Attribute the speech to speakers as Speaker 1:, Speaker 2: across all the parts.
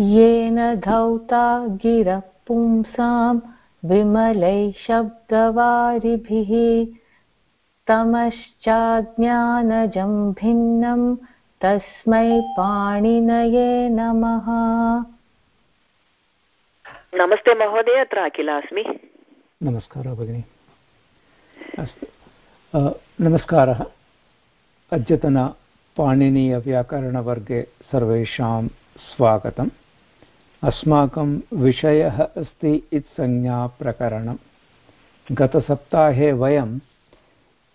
Speaker 1: येन धौता गिरः पुंसां विमलैः शब्दवारिभिः। तमश्चाज्ञानजं भिन्नं तस्मै पाणिनये नमः।
Speaker 2: नमस्ते महोदय अत्र अखिला अस्मि।
Speaker 3: नमस्कारः भगिनि। अस्तु। नमस्कारः। अद्यतनपाणिनीयव्याकरणवर्गे सर्वेषां स्वागतम्। अस्माकं विषयः अस्ति इत्संज्ञाप्रकरणं। गतसप्ताहे वयम्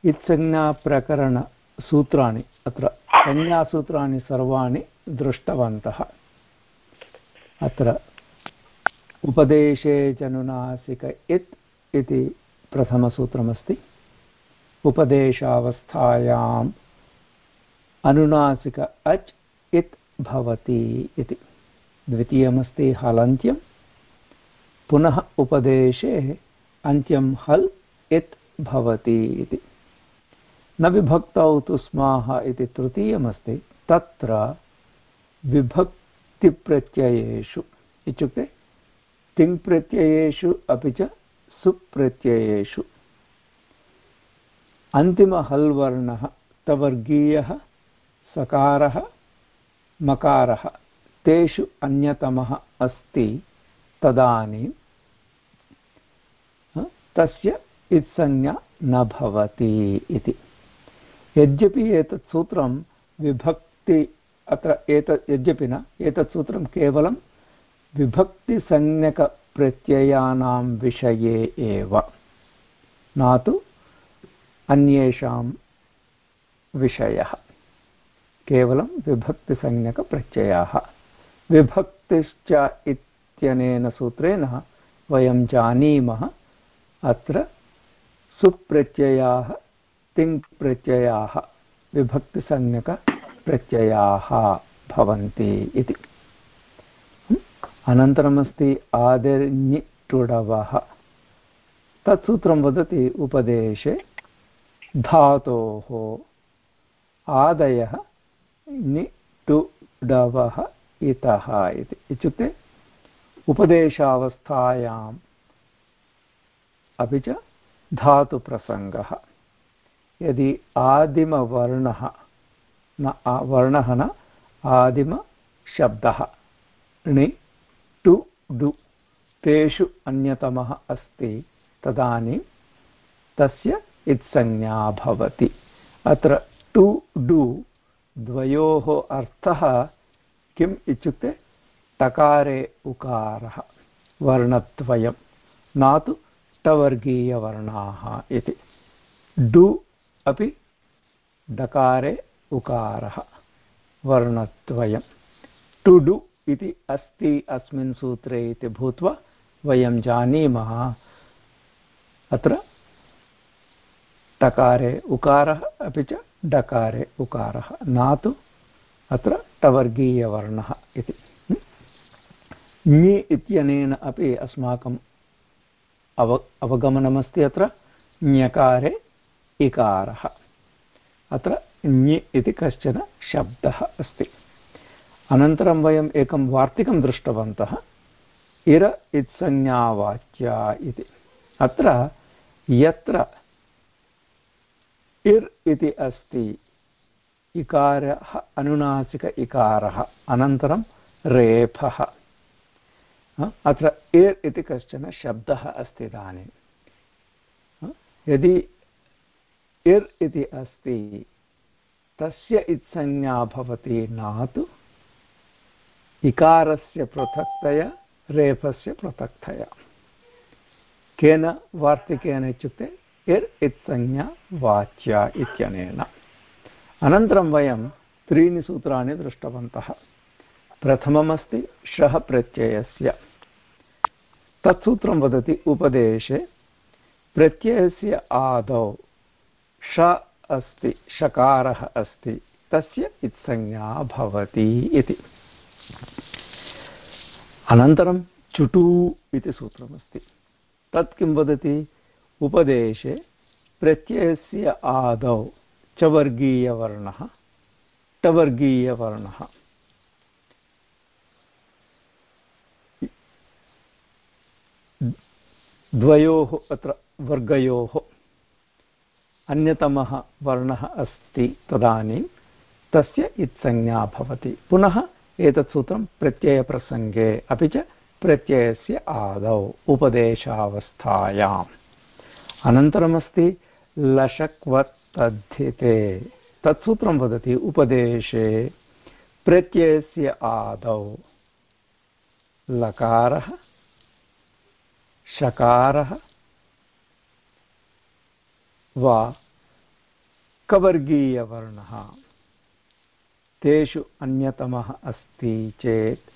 Speaker 3: इत्संज्ञाप्रकरणसूत्राणि, अत्र संज्ञासूत्राणि सर्वाणि दृष्टवन्तः। अत्र उपदेशे जनुनासिक इत् इति प्रथमसूत्रमस्ति। उपदेशावस्थायाम् अनुनासिक अच् इत् भवति इति। द्वितीयमस्ति हलन्त्यं पुनः उपदेशे अन्त्यं हल् इत् भवति इति। न विभक्तौ तु स्माः इति तृतीयमस्ति। तत्र विभक्तिप्रत्ययेषु इत्युक्ते तिङ्प्रत्ययेषु अपि च सुप्रत्ययेषु। अन्तिमहल्वर्णः तवर्गीयः सकारः मकारः। तेषु अन्यतमः अस्ति तदानीं तस्य इत्संज्ञा न भवति इति। यद्यपि एतत् सूत्रं विभक्ति अत्र एतत्, यद्यपि न, एतत् सूत्रं केवलं विभक्तिसंज्ञकप्रत्ययानां विषये एव। न तु अन्येषां विषयः, केवलं विभक्तिसंज्ञकप्रत्ययाः। विभक्तिश्च इत्यनेन सूत्रेण वयं जानीमः। अत्र सुप्रत्ययाः, तिङ्प्रत्ययाः विभक्तिसंज्ञकप्रत्ययाः भवन्ति इति। अनन्तरमस्ति आदिर्निटुडवः तत् सूत्रं वदति उपदेशे, धातोः आदयः निटुडवः इतः इति। इत्युक्ते उपदेशावस्थायाम् अपि च धातुप्रसङ्गः। यदि आदिमवर्णः न वर्णः न आदिमशब्दः। णि, टु, डु, तेषु अन्यतमः अस्ति। तदानीं तस्य इत्संज्ञा भवति। अत्र टु, डु, द्वयोः अर्थः किम् इत्युक्ते टकारे उकारः, वर्णद्वयं। न तु टवर्गीयवर्णाः इति। डु अपि डकारे उकारः, वर्णद्वयं। टु डु इति अस्ति अस्मिन् सूत्रे इति भूत्वा वयं जानीमः। अत्र टकारे उकारः अपि च डकारे उकारः। न तु अत्र टवर्गीयवर्णः इति। ङि इत्यनेन अपि अस्माकं अव, अवगमनमस्ति अत्र। ञकारे इकारः। अत्र ञि इति कश्चन शब्दः अस्ति। अनन्तरं वयम् एकं वार्तिकं दृष्टवन्तः। इर इत्संज्ञावाच्या इति। अत्र यत्र इर् इति अस्ति इकारः अनुनासिक इकारः, अनन्तरं रेफः। अत्र इर् इति कश्चन शब्दः अस्ति इदानीं। यदि इर् इति अस्ति, तस्य इत्संज्ञा भवति न तु इकारस्य पृथक्तया, रेफस्य पृथक्तया। केन वार्तिकेन इत्युक्ते इर् इत्संज्ञा वाच्या इत्यनेन। अनन्तरं वयं त्रीणि सूत्राणि दृष्टवन्तः। प्रथममस्ति श्रः प्रत्ययस्य। तत् सूत्रं वदति उपदेशे, प्रत्ययस्य आदौ श अस्ति शकारः अस्ति, तस्य इत्संज्ञा भवति इति। अनन्तरं चुटु इति सूत्रमस्ति। तत् किं वदति? उपदेशे प्रत्ययस्य आदौ चवर्गीयवर्णः टवर्गीयवर्णः द्वयोः, अत्र वर्गयोः, अन्यतमः वर्णः अस्ति तदानीं, तस्य इत्संज्ञा भवति। पुनः एतत् सूत्रं प्रत्ययप्रसङ्गे, अपि च प्रत्ययस्य आदौ, उपदेशावस्थायाम्। अनन्तरमस्ति लषक्वत् तद्धिते। तत्सूत्रं वदति, उपदेशे प्रत्ययस्य आदौ। लकारः, शकारः वा कवर्गीयवर्णः। तेषु अन्यतमः अस्ति चेत्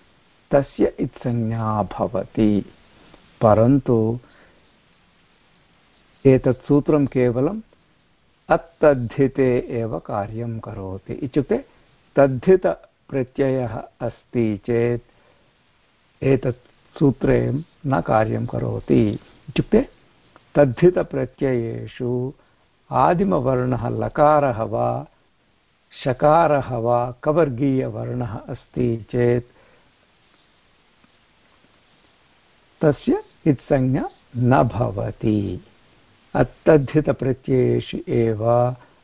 Speaker 3: तस्य इत्संज्ञा भवति। परन्तु एतत् सूत्रं केवलम् अत्तद्धिते एव कार्यं करोति। इत्युक्ते तद्धितप्रत्ययः अस्ति चेत् एतत् सूत्रे न कार्यं करोति। इत्युक्ते तद्धितप्रत्ययेषु आदिमवर्णः लकारः वा शकारः वा कवर्गीयवर्णः अस्ति चेत् तस्य इत्संज्ञा न भवति। अत्तद्धितप्रत्ययेषु एव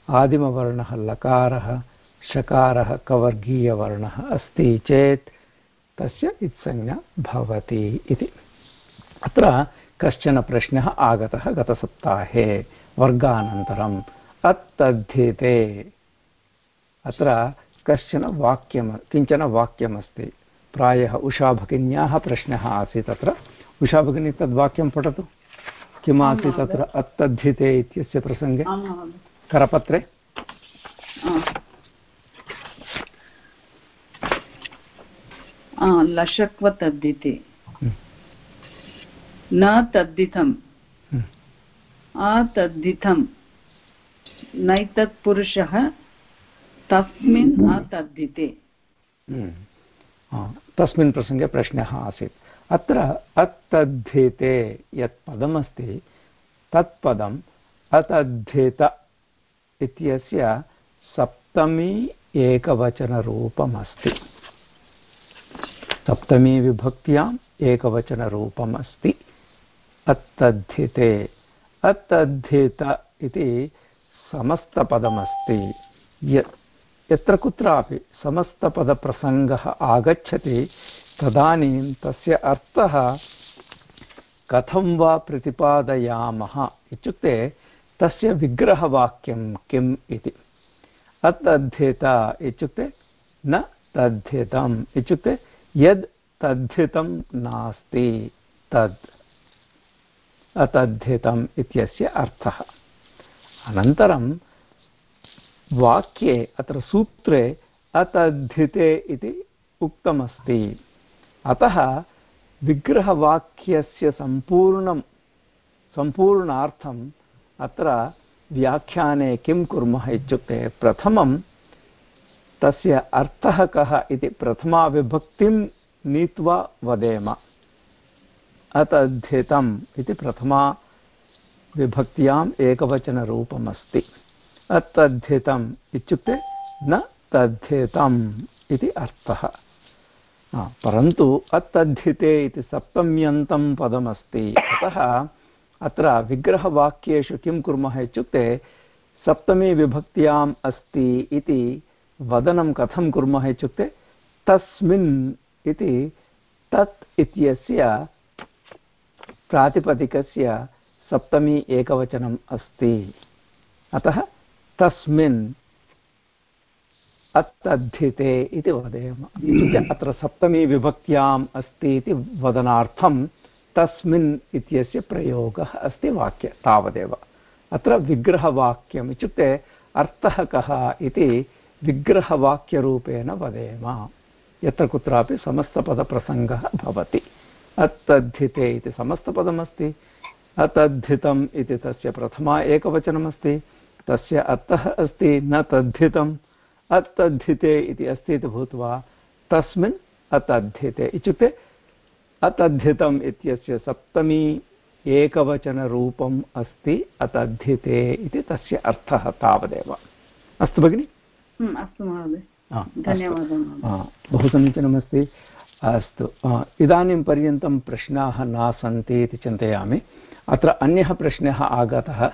Speaker 3: आदिमवर्णः लकारः, शकारः कवर्गीयवर्णः अस्ति चेत् तस्य इत्संज्ञा भवति इति। अत्र कश्चन प्रश्नः आगतः गतसप्ताहे, वर्गानन्तरम्। अत्तद्धिते। अत्र कश्चन वाक्यं किंचन वाक्यमस्ति। प्रायः उषाभगिन्याः प्रश्नः आसीत् अत्र। उषाभगिनी तद्वाक्यं पठतु। किम् आसीत् तत्र अत्तद्धिते इत्यस्य प्रसङ्गे। करपत्रे।
Speaker 4: लशक्व तद्धिते हम्म। न तद्धितम्। हम्म। अतद्धितं नैतत्पुरुषः तस्मिन् हम्म। अतद्धिते।
Speaker 3: तस्मिन् प्रसङ्गे प्रश्नः आसीत्। अत्र अतद्धिते यत् पदमस्ति, तत्पदम् अतद्धित इत्यस्य सप्तमी एकवचनरूपमस्ति। सप्तमी विभक्त्याम् अतद्धिते। अतद्धित इति समस्तपदमस्ति। यत्र कुत्रापि समस्तपदप्रसङ्गः आगच्छति तदानीं तस्य अर्थः कथं वा प्रतिपादयामः इत्युक्ते तस्य विग्रहवाक्यं किम् इति। अतद्धित इत्युक्ते न तद्धितम् इत्युक्ते यद् तद्धितं नास्ति तद्। अतद्धितम् इत्यस्य अर्थः। अनन्तरं वाक्ये अत्र सूत्रे अतद्धिते इति उक्तमस्ति। अतः विग्रहवाक्यस्य सम्पूर्णं सम्पूर्णार्थम् अत्र व्याख्याने किं कुर्मः इत्युक्ते प्रथमं तस्य अर्थः कः इति प्रथमाविभक्तिं नीत्वा वदेम। अतद्धितम् इति प्रथमा विभक्त्याम् एकवचनरूपमस्ति। अतद्धितम् इत्युक्ते न तद्धितम् इति अर्थः। परन्तु अतद्धिते इति सप्तम्यन्तं पदमस्ति। अतः अत्र विग्रहवाक्येषु किं कुर्मः इत्युक्ते, सप्तमी विभक्त्याम् अस्ति इति वदनं कथं कुर्मः इत्युक्ते, तस्मिन् इति तत् इत्यस्य प्रातिपदिकस्य सप्तमी एकवचनम् अस्ति। अतः तस्मिन् अतद्धिते इति वदेम इत्युक्ते अत्र सप्तमी विभक्त्याम् अस्ति इति वदनार्थं तस्मिन् इत्यस्य प्रयोगः अस्ति वाक्य, तावदेव। अत्र विग्रहवाक्यम् इत्युक्ते अर्थः कः इति विग्रहवाक्यरूपेण वदेम यत्र कुत्रापि समस्तपदप्रसङ्गः भवति। अतद्धिते इति समस्तपदमस्ति। अतद्धितम् इति तस्य प्रथमा एकवचनमस्ति। तस्य अर्थः अस्ति न तद्धितम्। अतद्धिते इति अस्ति इति भूत्वा तस्मिन् अतद्धिते इत्युक्ते अतद्धितम् इत्यस्य सप्तमी एकवचनरूपम् अस्ति अतद्धिते इति तस्य अर्थः तावदेव। अस्तु भगिनि?
Speaker 4: अस्तु महोदय। धन्यवादः
Speaker 3: बहु समीचीनमस्ति। अस्तु। इदानीं पर्यन्तं प्रश्नाः न सन्ति इति चिन्तयामि। अत्र अन्यः प्रश्नः आगतः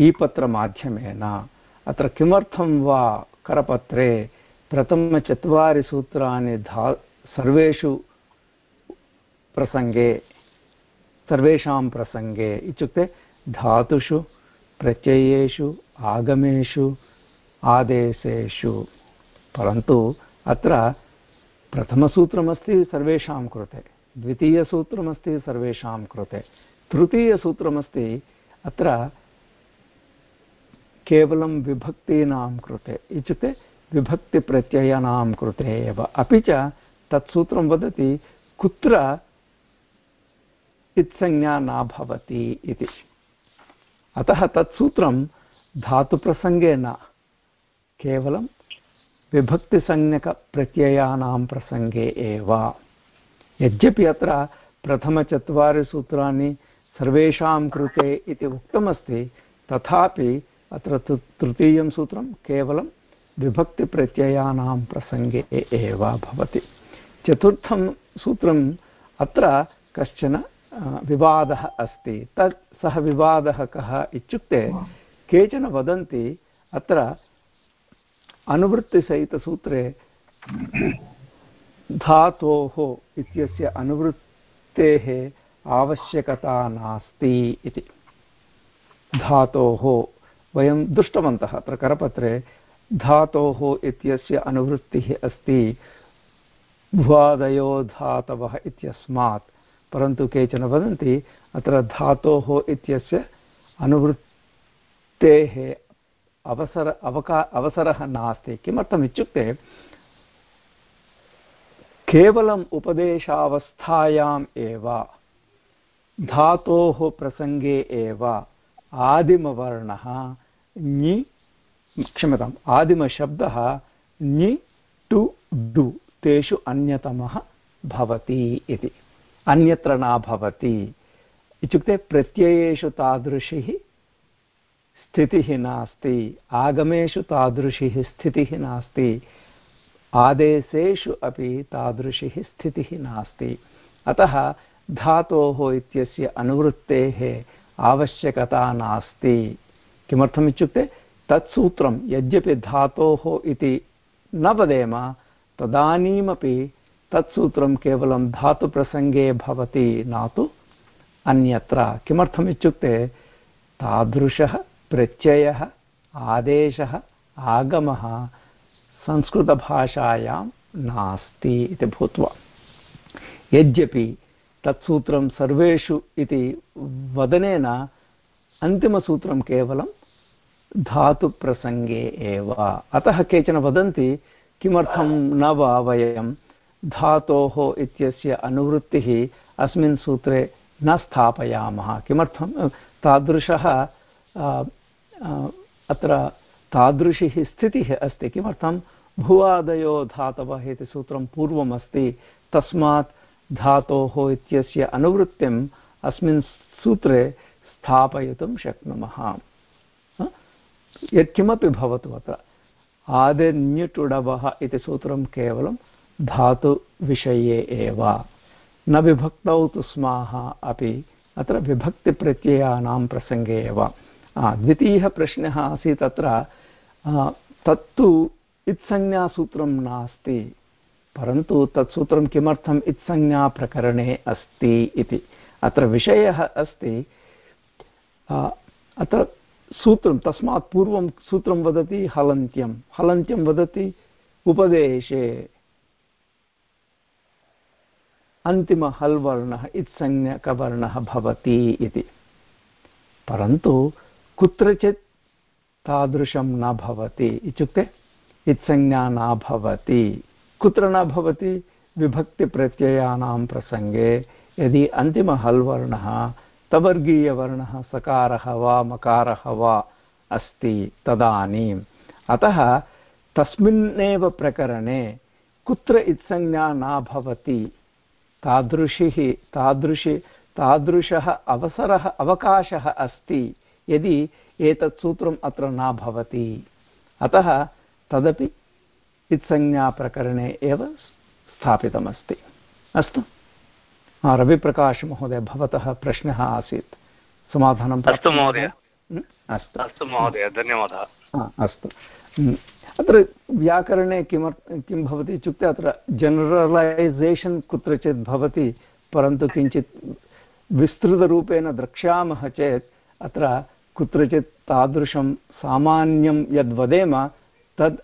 Speaker 3: ईपत्रमाध्यमेन। अत्र किमर्थं वा करपत्रे? प्रथमचत्वारि सूत्राणि धा, सर्वेषु प्रसङ्गे, सर्वेषां प्रसङ्गे इत्युक्ते धातुषु, प्रत्ययेषु, आगमेषु, आदेशेषु। परन्तु अत्र प्रथमसूत्रमस्ति सर्वेषां कृते, द्वितीयसूत्रमस्ति सर्वेषां कृते, तृतीयसूत्रमस्ति अत्र केवलं विभक्तीनां कृते इत्युक्ते विभक्तिप्रत्ययानां कृते एव। अपि च तत् वदति, कुत्र इत्संज्ञा न भवति इति। अतः तत् धातुप्रसङ्गे न। केवलं विभक्तिसंज्ञकप्रत्ययानां प्रसङ्गे एव। यद्यपि अत्र प्रथमचत्वारि सूत्राणि सर्वेषां कृते इति उक्तमस्ति, तथापि अत्र तृतीयं सूत्रं केवलं विभक्तिप्रत्ययानां प्रसङ्गे एव भवति। चतुर्थं सूत्रम् अत्र कश्चन विवादः अस्ति। तत् सः विवादः कः इत्युक्ते केचन वदन्ति अत्र अनुवृत्तिसहितसूत्रे धातोः इत्यस्य अनुवृत्तेः आवश्यकता नास्ति इति। धातोः वयं दृष्टवन्तः अत्र करपत्रे धातोः इत्यस्य अनुवृत्तिः अस्ति, भुवादयो धातवः इत्यस्मात्, परन्तु केचन वदन्ति, अत्र धातोः इत्यस्य अनुवृत्तेः अवसर, अवका, अवसरः नास्ति। किमर्थम् इत्युक्ते केवलम् उपदेशावस्थायाम् एव, धातोः प्रसङ्गे एव आदिमवर्णः, ञि, क्षम्यताम्, आदिमशब्दः, ञि, टु डु तेषु अन्यतमः भवति इति। अन्यत्र न भवति। इत्युक्ते प्रत्ययेषु तादृशिः स्थितिः नास्ति, आगमेषु तादृशिः स्थितिः नास्ति, आदेशेषु अपि तादृशिः स्थितिः नास्ति। अतः धातोः इत्यस्य अनुवृत्तेः आवश्यकता नास्ति। किमर्थम् इत्युक्ते तत् सूत्रं यद्यपि धातोः इति न वदेम, तदानीमपि तत् सूत्रं केवलं धातुप्रसङ्गे भवति न तु अन्यत्र। किमर्थम् इत्युक्ते तादृशः प्रत्ययः, आदेशः, आगमः संस्कृतभाषायां नास्ति इति भूत्वा। यद्यपि तत्सूत्रं सर्वेषु इति वदनेन अन्तिमसूत्रं केवलं धातुप्रसङ्गे एव। अतः केचन वदन्ति, किमर्थं न वा वयं धातोः इत्यस्य अनुवृत्तिः अस्मिन् सूत्रे न स्थापयामः। किमर्थं? तादृशः अत्र तादृशी स्थितिः अस्ति। किमर्थं? भुवादयो धातवः इति सूत्रं पूर्वमस्ति। तस्मात् धातोः इत्यस्य अनुवृत्तिम् अस्मिन् सूत्रे स्थापयितुं शक्नुमः। यत्किमपि भवतु अत्र। आदिर्न्युटुडवः इति सूत्रं केवलं धातुविषये एव। न विभक्तौ तु स्माः अपि। अत्र विभक्तिप्रत्ययानां प्रसङ्गे एव। द्वितीयः प्रश्नः आसीत् अत्र। तत्तु इत्संज्ञासूत्रं नास्ति। परन्तु तत् सूत्रं किमर्थम् इत्संज्ञाप्रकरणे अस्ति इति। अत्र विषयः अस्ति। अत्र सूत्रं, तस्मात् पूर्वं सूत्रं वदति हलन्त्यं। हलन्त्यं वदति उपदेशे। अन्तिमहल् वर्णः इत्संज्ञकवर्णः भवति इति। परन्तु कुत्रचित् तादृशं न भवति। इत्युक्ते इत्संज्ञा न भवति। कुत्र न भवति विभक्तिप्रत्ययानां प्रसङ्गे। यदि अन्तिमहल् वर्णः तवर्गीयवर्णः सकारः वा मकारः वा अस्ति तदानीम्। अतः तस्मिन्नेव प्रकरणे कुत्र इत्संज्ञा न भवति, तादृशिः, तादृशी, तादृशः अवसरः, अवकाशः अस्ति यदि एतत् सूत्रम् अत्र न भवति। अतः तदपि इत्संज्ञाप्रकरणे एव स्थापितमस्ति। अस्तु। रविप्रकाशमहोदय भवतः प्रश्नः आसीत्। समाधानं
Speaker 5: अस्तु महोदय।
Speaker 3: अस्तु।
Speaker 5: अस्तु महोदय धन्यवादः।
Speaker 3: अस्तु। अत्र व्याकरणे किमर् किं भवति इत्युक्ते अत्र जनरलैसेशन् कुत्रचित् भवति परन्तु किञ्चित् विस्तृतरूपेण द्रक्ष्यामः चेत् अत्र कुत्रचित् तादृशं सामान्यं यद् वदेम तद्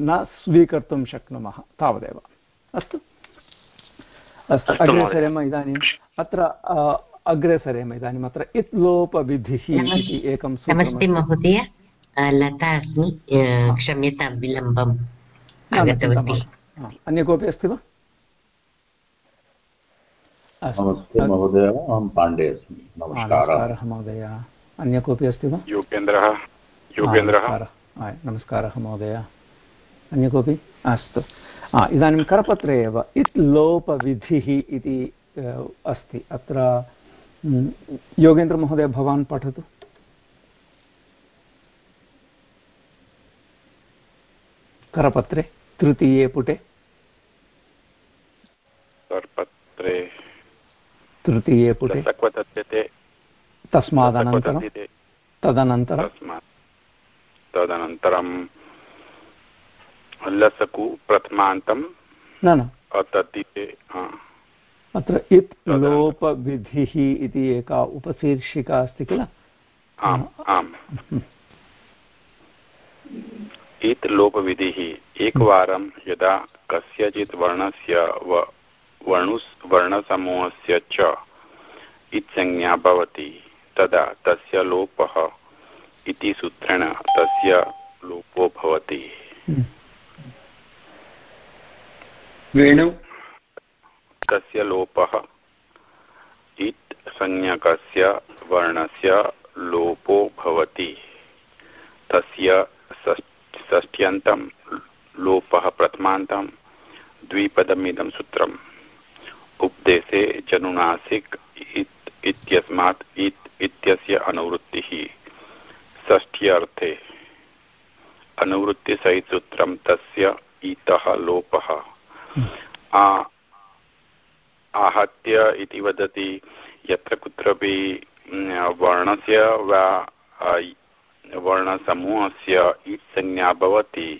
Speaker 3: न स्वीकर्तुं शक्नुमः तावदेव। अस्तु। अस्तु अग्रे सरेम इदानीम् अत्र अग्रे सरेम इदानीम् अत्र इत् लोपविधिः इति एकं
Speaker 6: नमस्ते महोदय। लता अस्मि क्षम्यतां विलम्बम्
Speaker 3: अन्य कोऽपि अस्ति वा?
Speaker 7: नमस्ते महोदय अहं पाण्डे अस्मि।
Speaker 3: नमस्कारः। महोदय। अन्य कोऽपि अस्ति वा?
Speaker 5: योगेन्द्रः। योगेन्द्रः।
Speaker 3: नमस्कारः महोदय। अन्य कोऽपि? अस्तु। इदानीं करपत्रे एव। इत् लोपविधिः इति अस्ति। अत्र योगेन्द्रमहोदय भवान् पठतु। करपत्रे तृतीये पुटे।
Speaker 5: करपत्रे।
Speaker 3: तृतीये पुटे। तस्मादनन्तरं। तदनन्तरं।
Speaker 5: तदनन्तरं लसकु प्रथमान्तं
Speaker 3: न न। अत्र इत् लोपविधिः इति एका उपशीर्षिका अस्ति किल?
Speaker 5: आम् आम्। इत् लोपविधिः एकवारं यदा कस्यचित् वर्णस्य वर्णुस् वर्णसमूहस्य च इत्संज्ञा भवति तदा तस्य लोपः इति सूत्रेण तस्य लोपो भवति। हम्म।
Speaker 3: वेणु।
Speaker 5: तस्य लोपः। इत् संज्ञकस्य वर्णस्य लोपो भवति। तस्य षष्ट्यन्तं लोपः प्रथमान्तं द्विपदमिदं सूत्रम्। उपदेशे जनुनासिक् इत्यस्मात् इत् इत्यस्य अनुवृत्तिः। षष्ठ्यर्थे अनुवृत्तिसहितसूत्रं तस्य इतः लोपः। आहत्य इति वदति यत्र कुत्रापि वर्णस्य वा वर्णसमूहस्य इत् संज्ञा भवति,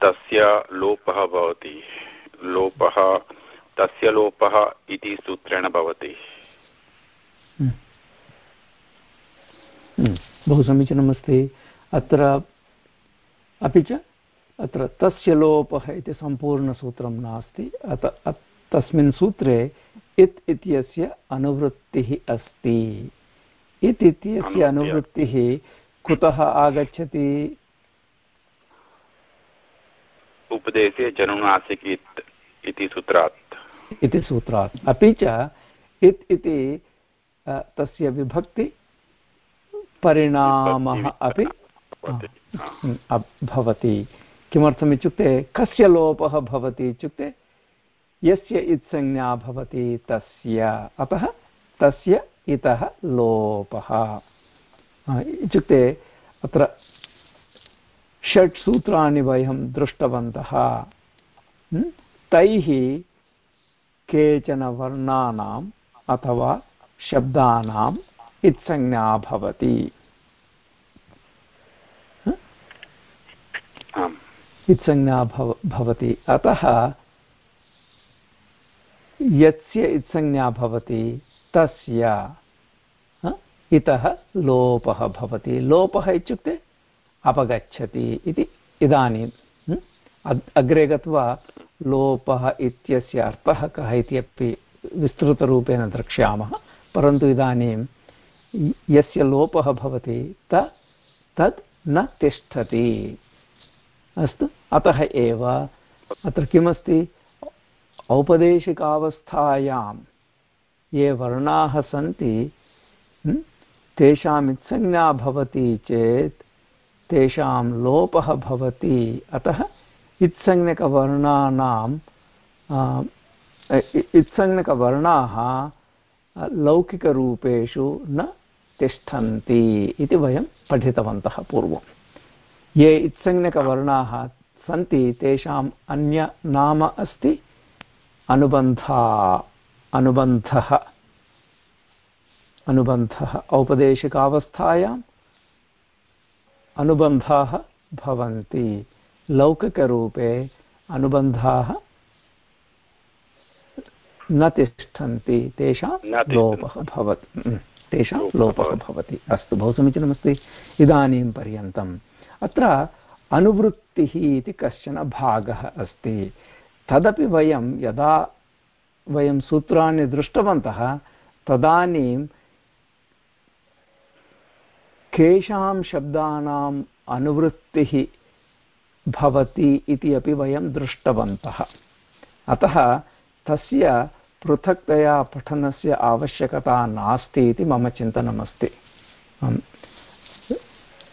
Speaker 5: तस्य लोपः भवति, लोपः, तस्य लोपः इति सूत्रेण भवति
Speaker 3: हम्म। हम्म। बहु समीचीनमस्ति अत्र अपि च अत्र तस्य लोपः इति सम्पूर्णसूत्रं नास्ति। अत तस्मिन् सूत्रे इत् इत्यस्य अनुवृत्तिः अस्ति। इत् इत्यस्य अनुवृत्तिः कुतः आगच्छति?
Speaker 5: उपदेशे जनुनासिक इति सूत्रात्।
Speaker 3: इति सूत्रात्। अपि च इत् इति तस्य विभक्ति परिणामः अपि भवति किमर्थमित्युक्ते कस्य लोपः भवति इत्युक्ते, यस्य इत्संज्ञा भवति तस्य। अतः तस्य इतः लोपः। इत्युक्ते, अत्र षट् सूत्राणि वयं दृष्टवन्तः। तैः केचन वर्णानाम् अथवा शब्दानाम् इत्संज्ञा भवति। इत्संज्ञा भव भवति। अतः यस्य इत्संज्ञा भवति, तस्य इतः लोपः भवति। लोपः इत्युक्ते अपगच्छति इति इदानीं अग्रे गत्वा लोपः इत्यस्य अर्थः कः इति अपि विस्तृतरूपेण द्रक्ष्यामः। परन्तु इदानीं यस्य लोपः भवति, त तत् न तिष्ठति। अस्तु। अतः एव अत्र किमस्ति? औपदेशिकावस्थायां ये वर्णाः सन्ति तेषाम् इत्संज्ञा भवति चेत् तेषां लोपः भवति। अतः इत्संज्ञकवर्णानां इत्संज्ञकवर्णाः लौकिकरूपेषु न तिष्ठन्ति इति वयं पठितवन्तः पूर्वं ये इत्संज्ञकवर्णाः सन्ति तेषाम् अन्यनाम अस्ति अनुबन्धा अनुबन्धः। अनुबन्धः औपदेशिकावस्थायाम् अनुबन्धाः भवन्ति। लौकिकरूपे अनुबन्धाः न तिष्ठन्ति तेषां लोपः भवति। तेषां लोपः भवति। अस्तु बहु समीचीनमस्ति। इदानीं पर्यन्तम् अत्र अनुवृत्तिः इति कश्चन भागः अस्ति। तदपि वयं यदा वयं सूत्राणि दृष्टवन्तः, तदानीं केषां शब्दानाम् अनुवृत्तिः भवति इति अपि वयं दृष्टवन्तः। अतः तस्य पृथक्तया पठनस्य आवश्यकता नास्ति इति मम चिन्तनमस्ति।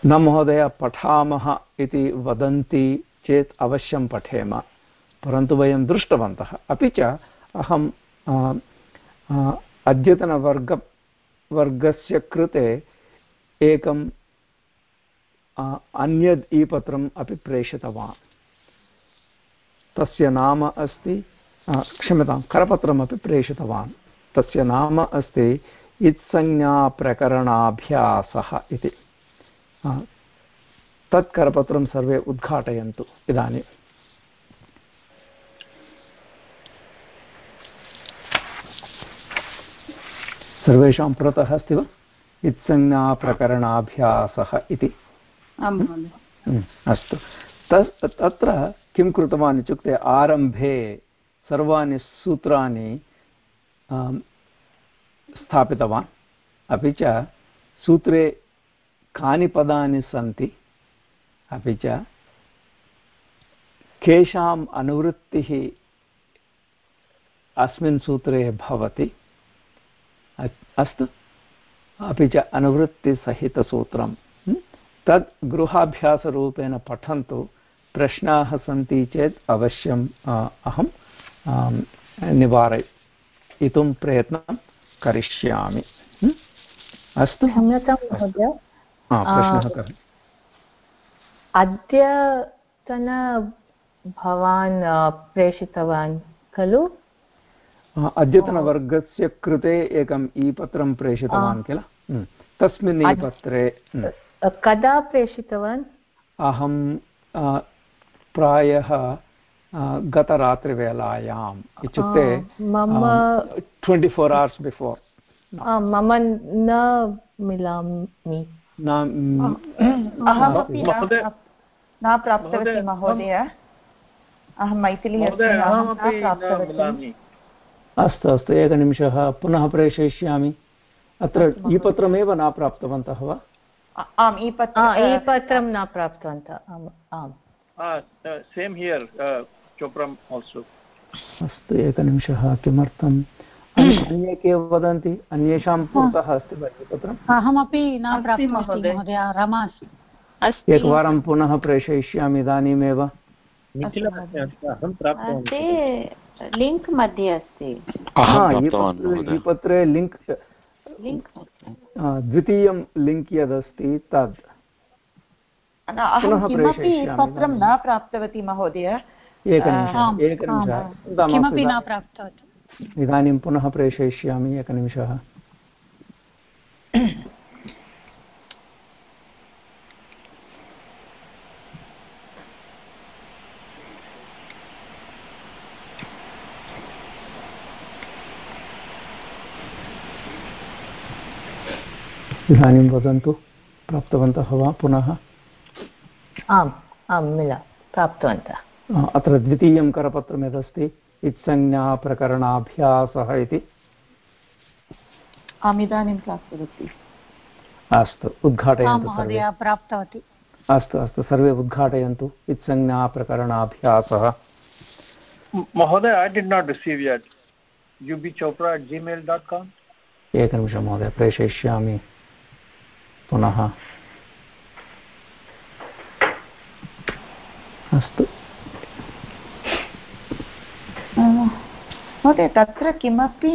Speaker 3: न महोदय, पठामः इति वदन्ति चेत् अवश्यं पठेम। परन्तु वयं दृष्टवन्तः। अपि च अहं अद्यतनवर्ग, वर्गस्य कृते एकम् अन्यद् ई पत्रम् अपि प्रेषितवान्। तस्य नाम अस्ति क्षम्यतां करपत्रमपि प्रेषितवान्। तस्य नाम अस्ति, इत्संज्ञाप्रकरणाभ्यासः इति। तत् करपत्रं सर्वे उद्घाटयन्तु। इदानीं। सर्वेषां पुरतः अस्ति वा? इत्संज्ञाप्रकरणाभ्यासः इति। अस्तु। तत्र किं कृतवान् इत्युक्ते आरम्भे सर्वाणि सूत्राणि स्थापितवान्। अपि च सूत्रे कानि पदानि सन्ति, अपि च केषाम् अनुवृत्तिः अस्मिन् सूत्रे भवति। अस्तु। अपि च अनुवृत्तिसहितसूत्रं तत् गृहाभ्यासरूपेण पठन्तु, प्रश्नाः सन्ति चेत् अवश्यम् अहं निवारयितुं प्रयत्नं करिष्यामि।
Speaker 1: अस्तु। क्षम्यतां, महोदय। अद्यतन भवान् प्रेषितवान् खलु?
Speaker 3: अद्यतनवर्गस्य कृते एकम् ई पत्रं प्रेषितवान् किल? तस्मिन् ई पत्रे
Speaker 1: कदा प्रेषितवान्?
Speaker 3: अहं प्रायः गतरात्रिवेलायाम् इत्युक्ते मम ट्वेण्टि फोर् अवर्स् बिफोर्
Speaker 1: मम न मिलामि।
Speaker 8: अहमपि न प्राप्तवती महोदय अहं मैथिली
Speaker 3: अस्तु अस्तु एकनिमिषः पुनः प्रेषयिष्यामि। अत्र ई पत्रमेव न प्राप्तवन्तः वा?
Speaker 8: आम् ई
Speaker 1: पत्रं न प्राप्तवन्तः आम्
Speaker 9: सेम् हियर् चोप्रम् आल्सो।
Speaker 3: अस्तु एकनिमिषः किमर्थम्? अन्ये के वदन्ति अन्येषां पुरतः अस्ति तत्र?
Speaker 10: अहमपि न प्राप्तवती महोदय। रमा
Speaker 3: एकवारं पुनः प्रेषयिष्यामि इदानीमेव।
Speaker 8: लिङ्क् मध्ये अस्ति।
Speaker 3: पत्रे लिङ्क् द्वितीयं लिङ्क् यदस्ति तद्।
Speaker 8: प्रेषयिष्यामि पत्रं न प्राप्तवती महोदय।
Speaker 3: एकनिमिषः एकनिमिषः
Speaker 10: किमपि न प्राप्तवती।
Speaker 3: इदानीं पुनः प्रेषयिष्यामि एकनिमिषः। इदानीं वदन्तु प्राप्तवन्तः वा पुनः?
Speaker 1: आम् आं मिल प्राप्तवन्तः।
Speaker 3: अत्र द्वितीयं करपत्रं यदस्ति। इत्संज्ञाप्रकरणाभ्यासः इति।
Speaker 8: आम् इदानीं प्राप्तवती
Speaker 3: अस्तु उद्घाटयन्तु
Speaker 10: प्राप्तवती।
Speaker 3: अस्तु अस्तु सर्वे उद्घाटयन्तु इत्संज्ञाप्रकरणाभ्यासः
Speaker 9: महोदय I did not receive it U B Chopra at Gmail dot com
Speaker 3: एकनिमिषं महोदय प्रेषयिष्यामि पुनः। अस्तु।
Speaker 8: महोदय तत्र किमपि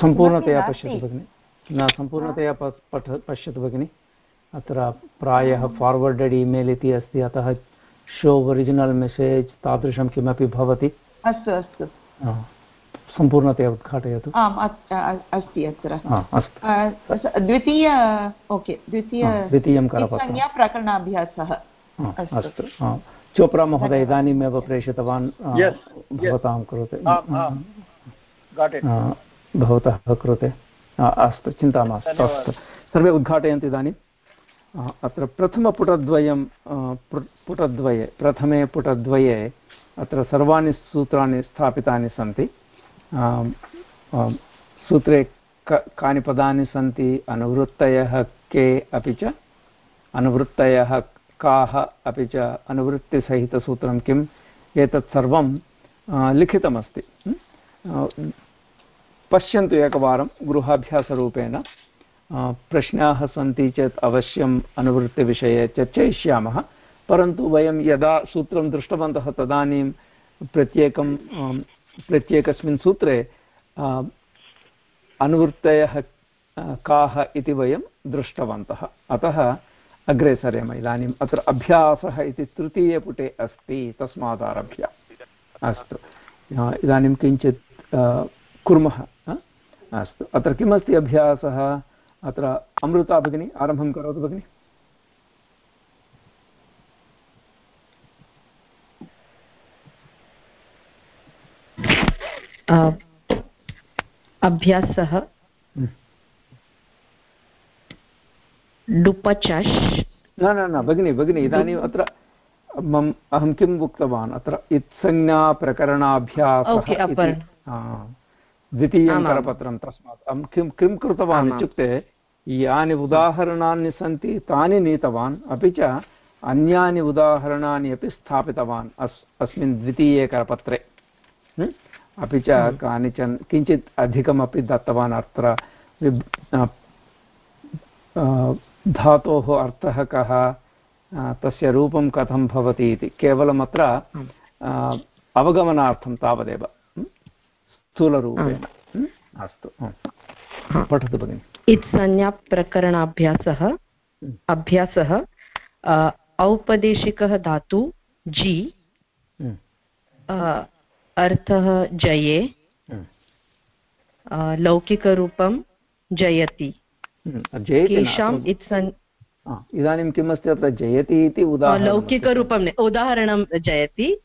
Speaker 3: सम्पूर्णतया पश्यतु भगिनि। न सम्पूर्णतया पठ पश्यतु भगिनि। अत्र प्रायः फार्वर्डेड् ईमेल् इति अस्ति अतः शो ओरिजिनल् मेसेज् तादृशं किमपि भवति।
Speaker 8: अस्तु अस्तु।
Speaker 3: सम्पूर्णतया उद्घाटयतु।
Speaker 8: आम् अस्ति अत्र। द्वितीय ओके द्वितीय
Speaker 3: द्वितीयं
Speaker 8: प्रकरणाभ्यासः
Speaker 3: अस्तु। चोप्रा महोदय इदानीमेव प्रेषितवान् भवतां कृते। भवतः कृते। अस्तु चिन्ता मास्तु। अस्तु सर्वे उद्घाटयन्तु इदानीम् अत्र प्रथमपुटद्वयं पुटद्वये प्रथमे पुटद्वये अत्र सर्वाणि सूत्राणि स्थापितानि सन्ति। सूत्रे क कानि पदानि सन्ति? अनुवृत्तयः के अपि च? अनुवृत्तयः काः अपि च अनुवृत्तिसहितसूत्रं किम्? एतत् सर्वं लिखितमस्ति। पश्यन्तु एकवारं गृहाभ्यासरूपेण। प्रश्नाः सन्ति चेत् अवश्यम् अनुवृत्तिविषये चर्चयिष्यामः। परन्तु वयं यदा सूत्रं दृष्टवन्तः तदानीं प्रत्येकं प्रत्येकस्मिन् सूत्रे अनुवृत्तयः काः इति वयं दृष्टवन्तः। अतः अग्रे सरेम इदानीम् अत्र अभ्यासः इति तृतीयपुटे अस्ति तस्मादारभ्य। अस्तु। इदानीं किञ्चित् कुर्मः अस्तु। अत्र किमस्ति अभ्यासः? अत्र अमृता भगिनी आरम्भं करोतु भगिनि।
Speaker 2: अभ्यासः डुपचष्
Speaker 3: न न न भगिनि भगिनि इदानीम् अत्र मम अहं किम् उक्तवान्? अत्र इत्संज्ञाप्रकरणाभ्यासः द्वितीयं करपत्रं तस्मात्। अहं किं किं कृतवान् इत्युक्ते यानि उदाहरणानि सन्ति तानि नीतवान् अपि च अन्यानि उदाहरणानि अपि स्थापितवान् अस् अस्मिन् द्वितीये करपत्रे। अपि च कानिचन किञ्चित् अधिकमपि दत्तवान् अत्र धातोः अर्थः कः? तस्य रूपं कथं भवति इति। केवलम् अत्र अवगमनार्थं तावदेव। स्थूलरूपेण। अस्तु। पठतु भगिनि।
Speaker 2: इत्संज्ञाप्रकरणाभ्यासः अभ्यासः औपदेशिकः धातु जि। अर्थः जये। लौकिकरूपं जयति। केषाम् इत्सन्
Speaker 3: इदानीं किमस्ति अत्र? जयति इति उदाहरणं
Speaker 2: लौकिकरूपं उदाहरणं जयति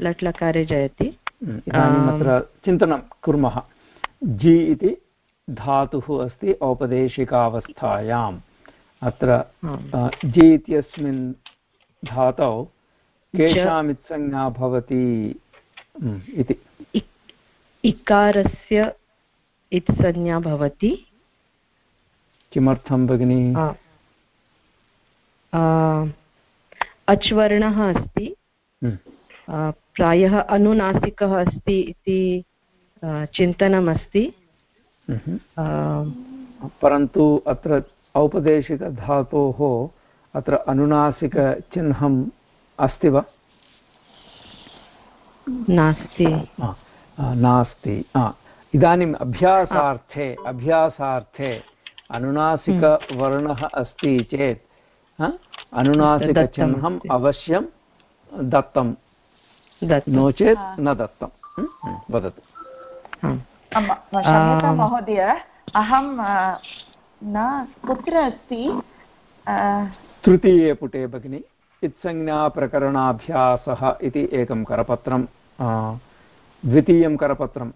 Speaker 2: लट्लकारे जयति।
Speaker 3: इदानीम् अत्र चिन्तनं कुर्मः। जि इति धातुः अस्ति औपदेशिकावस्थायाम्। अत्र जि इत्यस्मिन् धातौ केषाम् इत्संज्ञा भवति इति।
Speaker 2: इकारस्य इत्संज्ञा भवति।
Speaker 3: किमर्थं भगिनि?
Speaker 2: अच्वर्णः अस्ति। प्रायः अनुनासिकः अस्ति इति चिन्तनमस्ति।
Speaker 3: परन्तु अत्र औपदेशिकधातोः अत्र अनुनासिकचिह्नम् अस्ति वा?
Speaker 2: नास्ति।
Speaker 3: नास्ति। इदानीम् अभ्यासार्थे अभ्यासार्थे अनुनासिकवर्णः अस्ति चेत् अनुनासिकचिह्नम् अवश्यं दत्तं नो चेत् न दत्तं वदतु।
Speaker 8: महोदय अहं न कुत्र अस्ति?
Speaker 3: तृतीये पुटे भगिनि इत्संज्ञाप्रकरणाभ्यासः इति एकं करपत्रं द्वितीयं करपत्रम्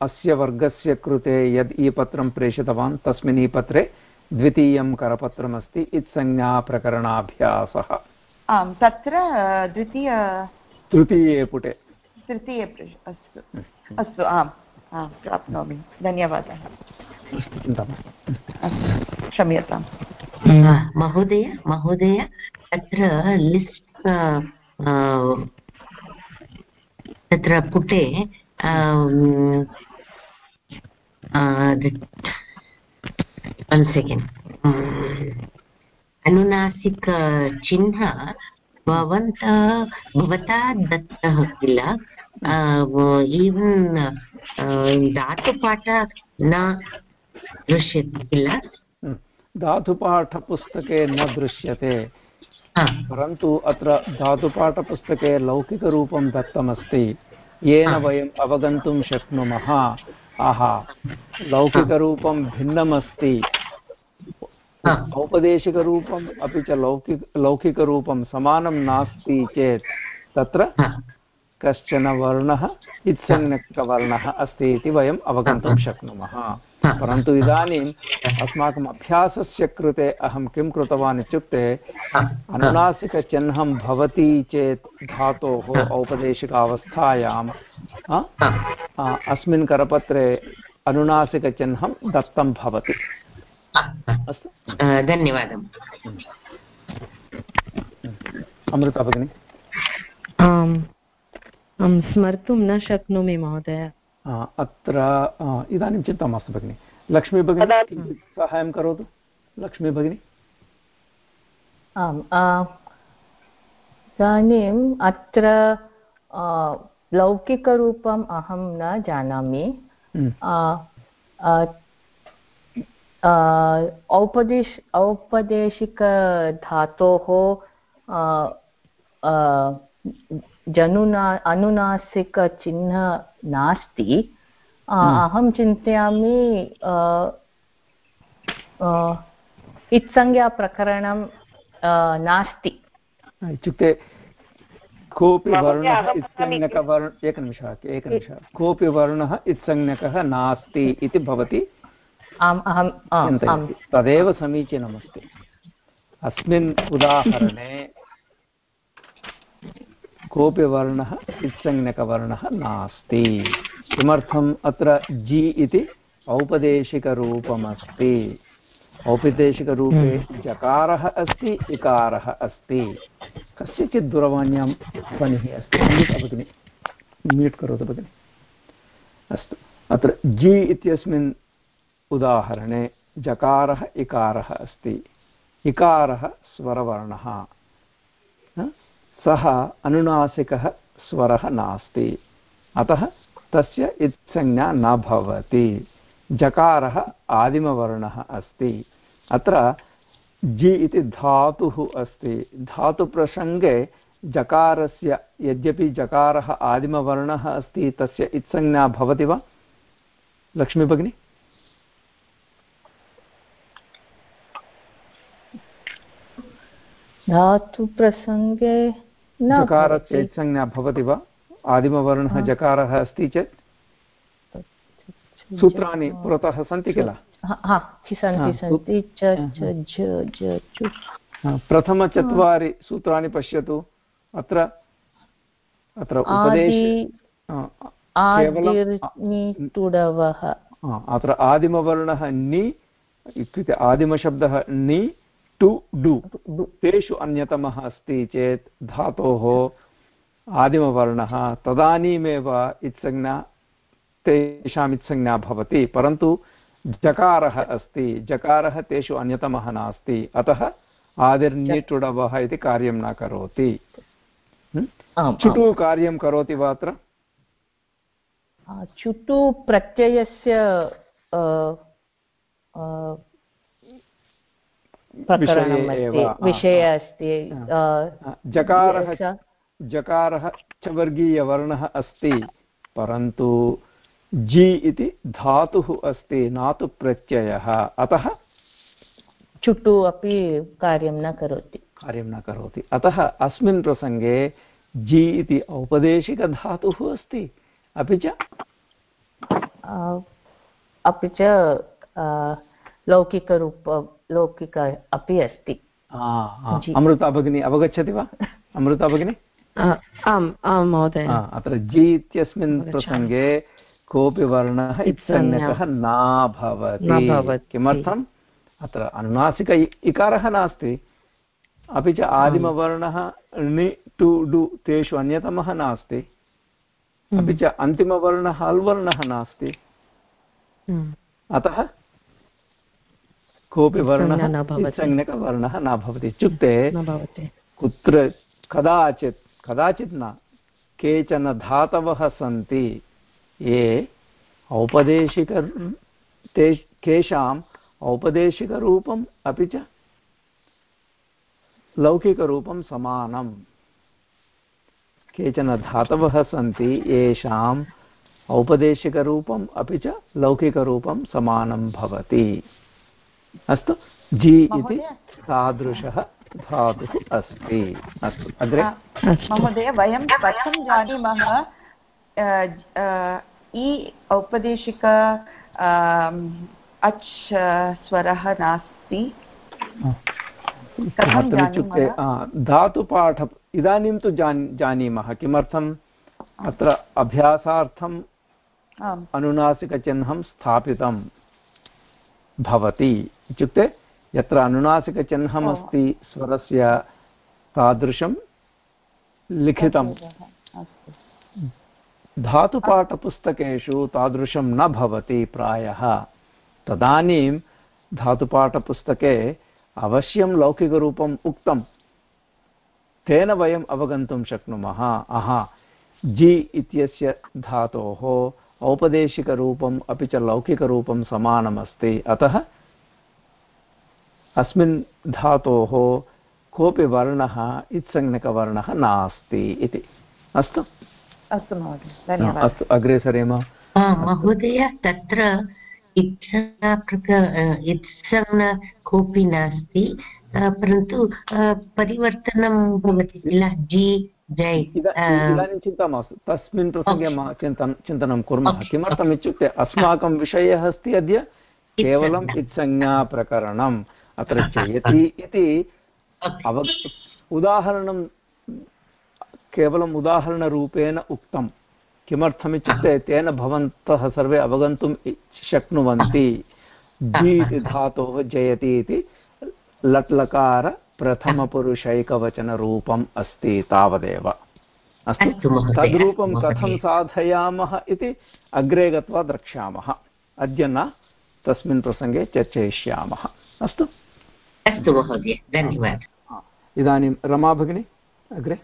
Speaker 3: अस्य वर्गस्य कृते यद् ई पत्रं प्रेषितवान् तस्मिन् ई पत्रे द्वितीयं करपत्रमस्ति इत्संज्ञाप्रकरणाभ्यासः।
Speaker 8: आम् तत्र द्वितीय
Speaker 3: तृतीये पुटे।
Speaker 8: तृतीये अस्तु। अस्तु आम् आं प्राप्नोमि। धन्यवादः। क्षम्यताम्।
Speaker 6: महोदय महोदय अत्र लिस्ट् तत्र पुटे वन् सेकेण्ड् अनुनासिकचिह्न भवन्तः भवता दत्तः किल इवन् धातुपाठ न दृश्यते किल
Speaker 3: धातुपाठपुस्तके न दृश्यते परन्तु अत्र धातुपाठपुस्तके लौकिकरूपं दत्तमस्ति येन वयम् अवगन्तुं शक्नुमः। आहा। लौकिकरूपं भिन्नमस्ति। औपदेशिकरूपम् अपि च लौकिक लौकिकरूपं समानं नास्ति चेत् तत्र कश्चन वर्णः इत्संज्ञकवर्णः अस्ति इति वयम् अवगन्तुं शक्नुमः। परन्तु इदानीम् अस्माकम् अभ्यासस्य कृते अहं किं कृतवान् इत्युक्ते अनुनासिकचिह्नं भवति चेत् धातोः औपदेशिकावस्थायां अस्मिन् करपत्रे अनुनासिकचिह्नं दत्तं भवति।
Speaker 6: अस्तु। धन्यवादः।
Speaker 3: अमृता भगिनी।
Speaker 2: अहं स्मर्तुं न शक्नोमि महोदय।
Speaker 3: अत्र इदानीं चिन्ता मास्तु भगिनि। लक्ष्मी भगिनी साहाय्यं करोतु। लक्ष्मी भगिनी।
Speaker 1: आम् इदानीम् अत्र लौकिकरूपम् अहं न जानामि। हम्म। औपदेश औपदेशिकधातोः जनुना अनुनासिकचिह्न नास्ति। हम्म। अहं चिन्तयामि इत्संज्ञाप्रकरणं नास्ति।
Speaker 3: इत्युक्ते कोऽपि वर्णः इत्संज्ञकवर्ण एकनिमिषः एकनिमिषः। कोऽपि वर्णः इत्संज्ञकः नास्ति इति भवति।
Speaker 1: आम् अहं
Speaker 3: तदेव समीचीनमस्ति। अस्मिन् उदाहरणे कोऽपि वर्णः इत्संज्ञकवर्णः नास्ति। किमर्थम् अत्र जि इति औपदेशिकरूपमस्ति? औपदेशिकरूपे हम्म। जकारः अस्ति इकारः अस्ति। कस्यचित् दूरवाण्यां ध्वनिः अस्ति। भगिनि। म्यूट् करोतु भगिनि। अस्तु। अत्र जि इत्यस्मिन् उदाहरणे जकारः इकारः अस्ति। इकारः स्वरवर्णः। सः अनुनासिकः स्वरः नास्ति। अतः तस्य इत्संज्ञा न भवति। जकारः आदिमवर्णः अस्ति। अत्र जि इति धातुः अस्ति। धातुप्रसङ्गे जकारस्य, यद्यपि जकारः आदिमवर्णः अस्ति, तस्य इत्संज्ञा भवति वा? लक्ष्मी भगिनी
Speaker 1: धातुप्रसङ्गे
Speaker 3: जकारस्य संज्ञा भवति वा? आदिमवर्णः जकारः अस्ति चेत्? सूत्राणि पुरतः सन्ति किल? प्रथमचत्वारि सूत्राणि पश्यतु। अत्र अत्र उपदेश अत्र आदिमवर्णः नि इत्युक्ते आदिमशब्दः नि टु डु तेषु अन्यतमः अस्ति चेत् धातोः आदिमवर्णः तदानीमेव इत्संज्ञा तेषाम् इत्संज्ञा भवति परन्तु जकारः अस्ति। जकारः तेषु अन्यतमः नास्ति। अतः आदिर्निटुडवः इति कार्यं न करोति। चुटु कार्यं करोति वा अत्र?
Speaker 1: चुटु प्रत्ययस्य विषये अस्ति
Speaker 3: जकारः जकारः च वर्गीयवर्णः अस्ति परन्तु जि इति धातुः अस्ति न तु प्रत्ययः। अतः
Speaker 1: चुटु अपि कार्यं न करोति।
Speaker 3: कार्यं न करोति। अतः अस्मिन् प्रसङ्गे जि इति औपदेशिकधातुः अस्ति। अपि च?
Speaker 1: अपि च लौकिकरूप लौकिक अपि अस्ति।
Speaker 3: अमृता भगिनी अवगच्छति वा? अमृता भगिनी?
Speaker 2: आम् आं महोदय।
Speaker 3: अत्र जि इत्यस्मिन् प्रसङ्गे कोऽपि वर्णः इत्सन्नकः न भवति। किमर्थम्? अत्र अनुनासिक इकारः नास्ति। अपि च आदिमवर्णः णि टु डु तेषु अन्यतमः नास्ति। अपि च अन्तिमवर्णः अल्वर्णः नास्ति। अतः कोऽपि वर्णः संज्ञकवर्णः न भवति। इत्युक्ते कुत्र कदाचित् कदाचित् न केचन धातवः सन्ति ये औपदेशिक ते केषाम् औपदेशिकरूपम् अपि च लौकिकरूपं समानम्। केचन धातवः सन्ति येषाम् औपदेशिकरूपम् अपि च लौकिकरूपं समानं भवति। अस्तु। जि इति तादृशः धातुः अस्ति। अस्तु। अग्रे?
Speaker 8: महोदय वयं कथं जानीमः? इ औपदेशिक अच् स्वरः नास्ति।
Speaker 3: इत्युक्ते धातुपाठ इदानीं तु जान् जानीमः। किमर्थम् अत्र अभ्यासार्थम् अनुनासिकचिह्नं स्थापितं भवति। इत्युक्ते यत्र अनुनासिकचिह्नम् अस्ति स्वरस्य तादृशं लिखितं। धातुपाठपुस्तकेषु तादृशं न भवति प्रायः। तदानीं धातुपाठपुस्तके अवश्यं लौकिकरूपम् उक्तं। तेन वयम् अवगन्तुं शक्नुमः। आहा जि इत्यस्य धातोः औपदेशिकरूपम् अपि च लौकिकरूपं समानमस्ति। अतः अस्मिन् धातोः कोऽपि वर्णः इत्संज्ञकवर्णः नास्ति इति। अस्तु।
Speaker 8: अस्तु महोदय
Speaker 3: अस्तु अग्रे सरेम।
Speaker 6: महोदय तत्र इत्संज्ञ कोऽपि नास्ति परन्तु परिवर्तनं भवति किल? जि जै
Speaker 3: इदानीं चिन्ता मास्तु। तस्मिन् प्रसङ्गे चिन्तनं चिन्तनं कुर्मः। किमर्थम् इत्युक्ते अस्माकं विषयः अस्ति अद्य केवलम् इत्संज्ञाप्रकरणम्। अत्र चयति इति अव उदाहरणं केवलम् उदाहरणरूपेण उक्तं किमर्थमित्युक्ते तेन भवन्तः सर्वे अवगन्तुं शक्नुवन्ति जी धातोः जयति इति लट्लकार प्रथमपुरुषैकवचनरूपम् अस्ति तावदेव अस्तु तद्रूपं कथं साधयामः इति अग्रे गत्वा द्रक्ष्यामः अद्य न तस्मिन् प्रसङ्गे चर्चयिष्यामः अस्तु
Speaker 6: अस्तु महोदय धन्यवादः।
Speaker 3: इदानीं रमा भगिनी अग्रे।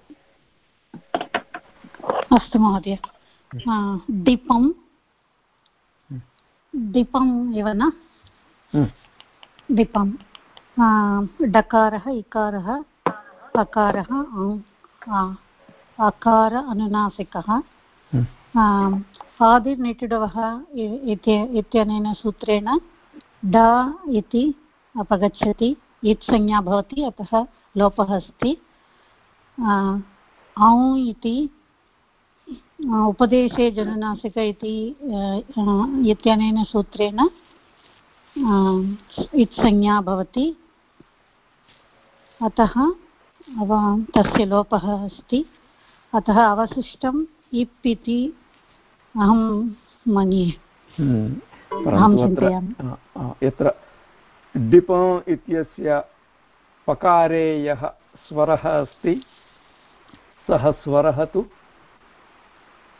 Speaker 11: अस्तु महोदय। दीपं दीपम्। एव न? दीपं डकारः इकारः अकारः अकार अनुनासिकः। आदिर्निटुडवः इत्यनेन सूत्रेण ड इति अपगच्छति। इत् संज्ञा भवति अतः लोपः अस्ति। औ इति उपदेशे जनुनासिक इति इत्यनेन सूत्रेण इत्संज्ञा भवति। अतः तस्य लोपः अस्ति। अतः अवशिष्टम् इप् इति अहं मन्ये। अहं चिन्तयामि।
Speaker 3: यत्र डिप इत्यस्य पकारे यः स्वरः अस्ति। सः स्वरः तु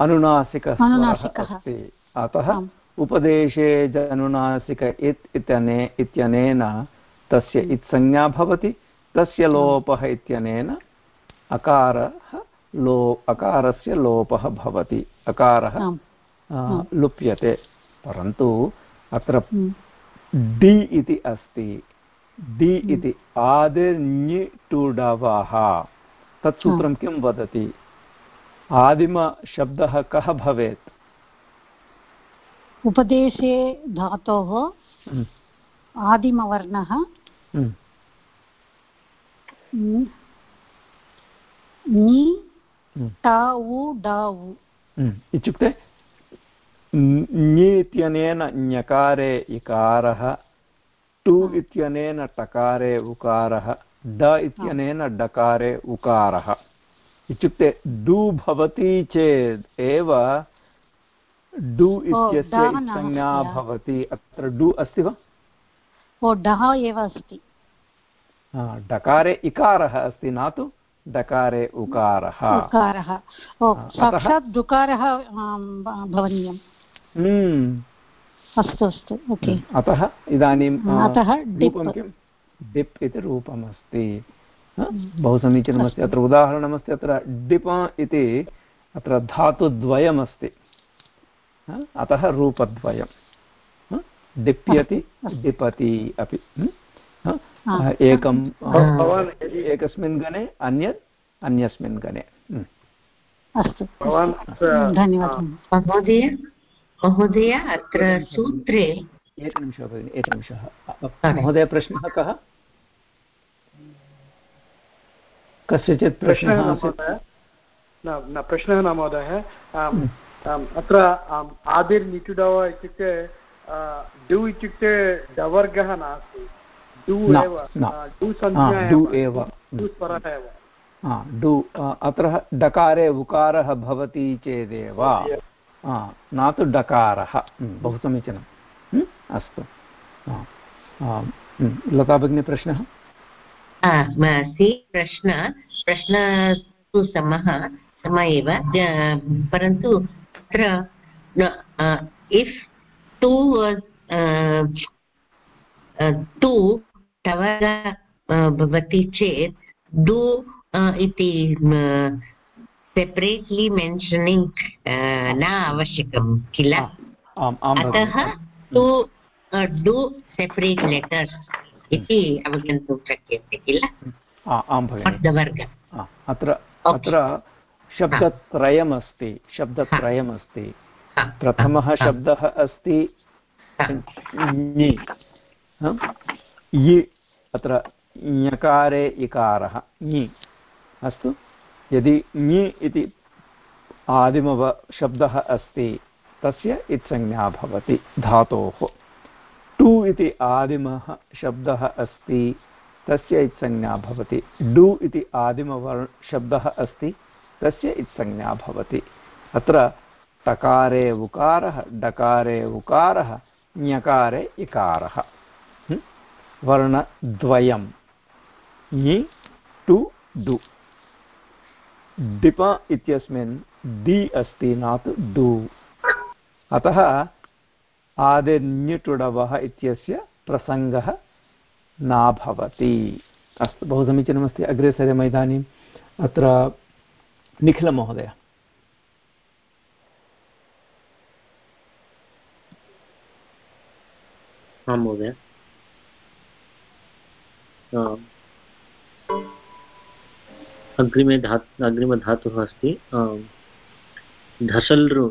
Speaker 3: अनुनासिकः। अस्ति। अतः उपदेशे जनुनासिक इत् इत्यने इत्यनेन तस्य इत्संज्ञा भवति। तस्य लोपः इत्यनेन अकारः लो अकारस्य लोपः भवति। अकारः लुप्यते। परन्तु अत्र डि इति अस्ति। डि इति आदिर्ञि टुडवः तत् सूत्रं किं वदति? आदिमशब्दः कः भवेत्?
Speaker 11: उपदेशे धातोः आदिमवर्णः। नि। टाउ डाउ
Speaker 3: इत्युक्ते ञि इत्यनेन ञकारे इकारः टु इत्यनेन टकारे उकारः ड इत्यनेन डकारे उकारः इत्युक्ते डु भवति चेत् एव डु इत्यस्य संज्ञा भवति अत्र डु अस्ति वा
Speaker 11: ओ डः एव अस्ति
Speaker 3: डकारे इकारः अस्ति न तु डकारे उकारः
Speaker 11: उकारः साक्षात् दुकारः भवनीयम् अस्तु अस्तु ओके।
Speaker 3: अतः इदानीं
Speaker 11: अतः
Speaker 3: रूपं किं डिप् इति रूपमस्ति। बहु समीचीनमस्ति। अत्र उदाहरणमस्ति अत्र डिप इति अत्र धातुद्वयमस्ति। अतः रूपद्वयं डिप्यति डिपति अपि। एकं भवान् यदि एकस्मिन् गणे अन्यत् अन्यस्मिन् गणे।
Speaker 10: अस्तु। भवान् धन्यवादः।
Speaker 6: महोदय अत्र सूत्रे
Speaker 3: एकनिमिषः भगिनि एकनिमिषः महोदय प्रश्नः कः? कस्यचित् प्रश्नः
Speaker 9: न प्रश्नः न महोदय। अत्र आदिर् निटुडव इत्युक्ते डु इत्युक्ते डवर्गः नास्ति। डु एव डु संज्ञा
Speaker 3: एव।
Speaker 9: डु स्वरः एव।
Speaker 3: डु अत्र डकारे उकारः भवति चेदेव। न तु डकारः। बहु समीचीनम् अस्तु। लता भगिनी प्रश्नः
Speaker 6: प्रश्न। प्रश्न तु समः सम एव। परन्तु अत्र इफ् टु टु टवर भवति चेत् डु इति सेपरेट्लि मेन्शनिङ्ग् न आवश्यकं किल अतः टु डु सेपरेट् लेटर्स् इति अवगन्तुं शक्यते किल वर्ग
Speaker 3: अत्र अत्र शब्दत्रयमस्ति शब्दत्रयमस्ति प्रथमः शब्दः अस्ति अत्र ञकारे इकारः अस्तु यदि ङि इति आदिमव शब्दः अस्ति, तस्य इत्संज्ञा भवति, धातोः। टु इति आदिमः शब्दः अस्ति, तस्य इत्संज्ञा भवति। डु इति आदिमवर्ण अस्ति, तस्य इत्संज्ञा भवति। अत्र टकारे उकारः, डकारे उकारः, ञकारे इकारः। वर्णद्वयं ङि टु, डु। डिप इत्यस्मिन् डि अस्ति न तु डु अतः आदिर्ञुटुडवः इत्यस्य प्रसङ्गः न भवति। अस्तु, बहु समीचीनमस्ति। अग्रे सरेम इदानीम् अत्र निखिलमहोदय।
Speaker 12: आं महोदय। अग्रिमे धा अग्रिमधातुः अस्ति धसल्रु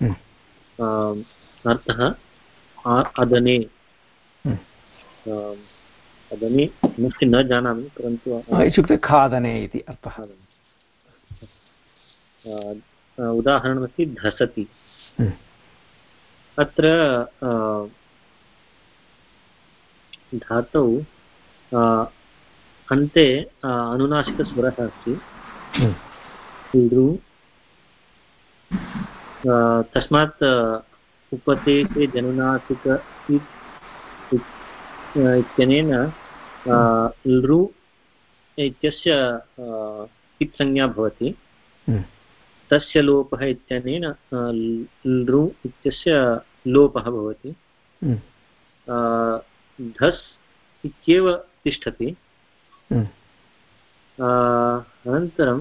Speaker 12: हम्म। अर्थः अदने हम्म। अदने मुख्य न जानामि परन्तु
Speaker 3: इत्युक्ते खादने इति अर्थः
Speaker 12: उदाहरणमस्ति धसति हम्म। अत्र धातौ अन्ते अनुनासिकस्वरः अस्ति। लृ तस्मात् उपतेशे जनुनासिक इत्यनेन लृ इत्यस्य इत्संज्ञा भवति। तस्य लोपः इत्यनेन लृ इत्यस्य लोपः भवति। धस् इत्येव तिष्ठति। हम्म। अनन्तरं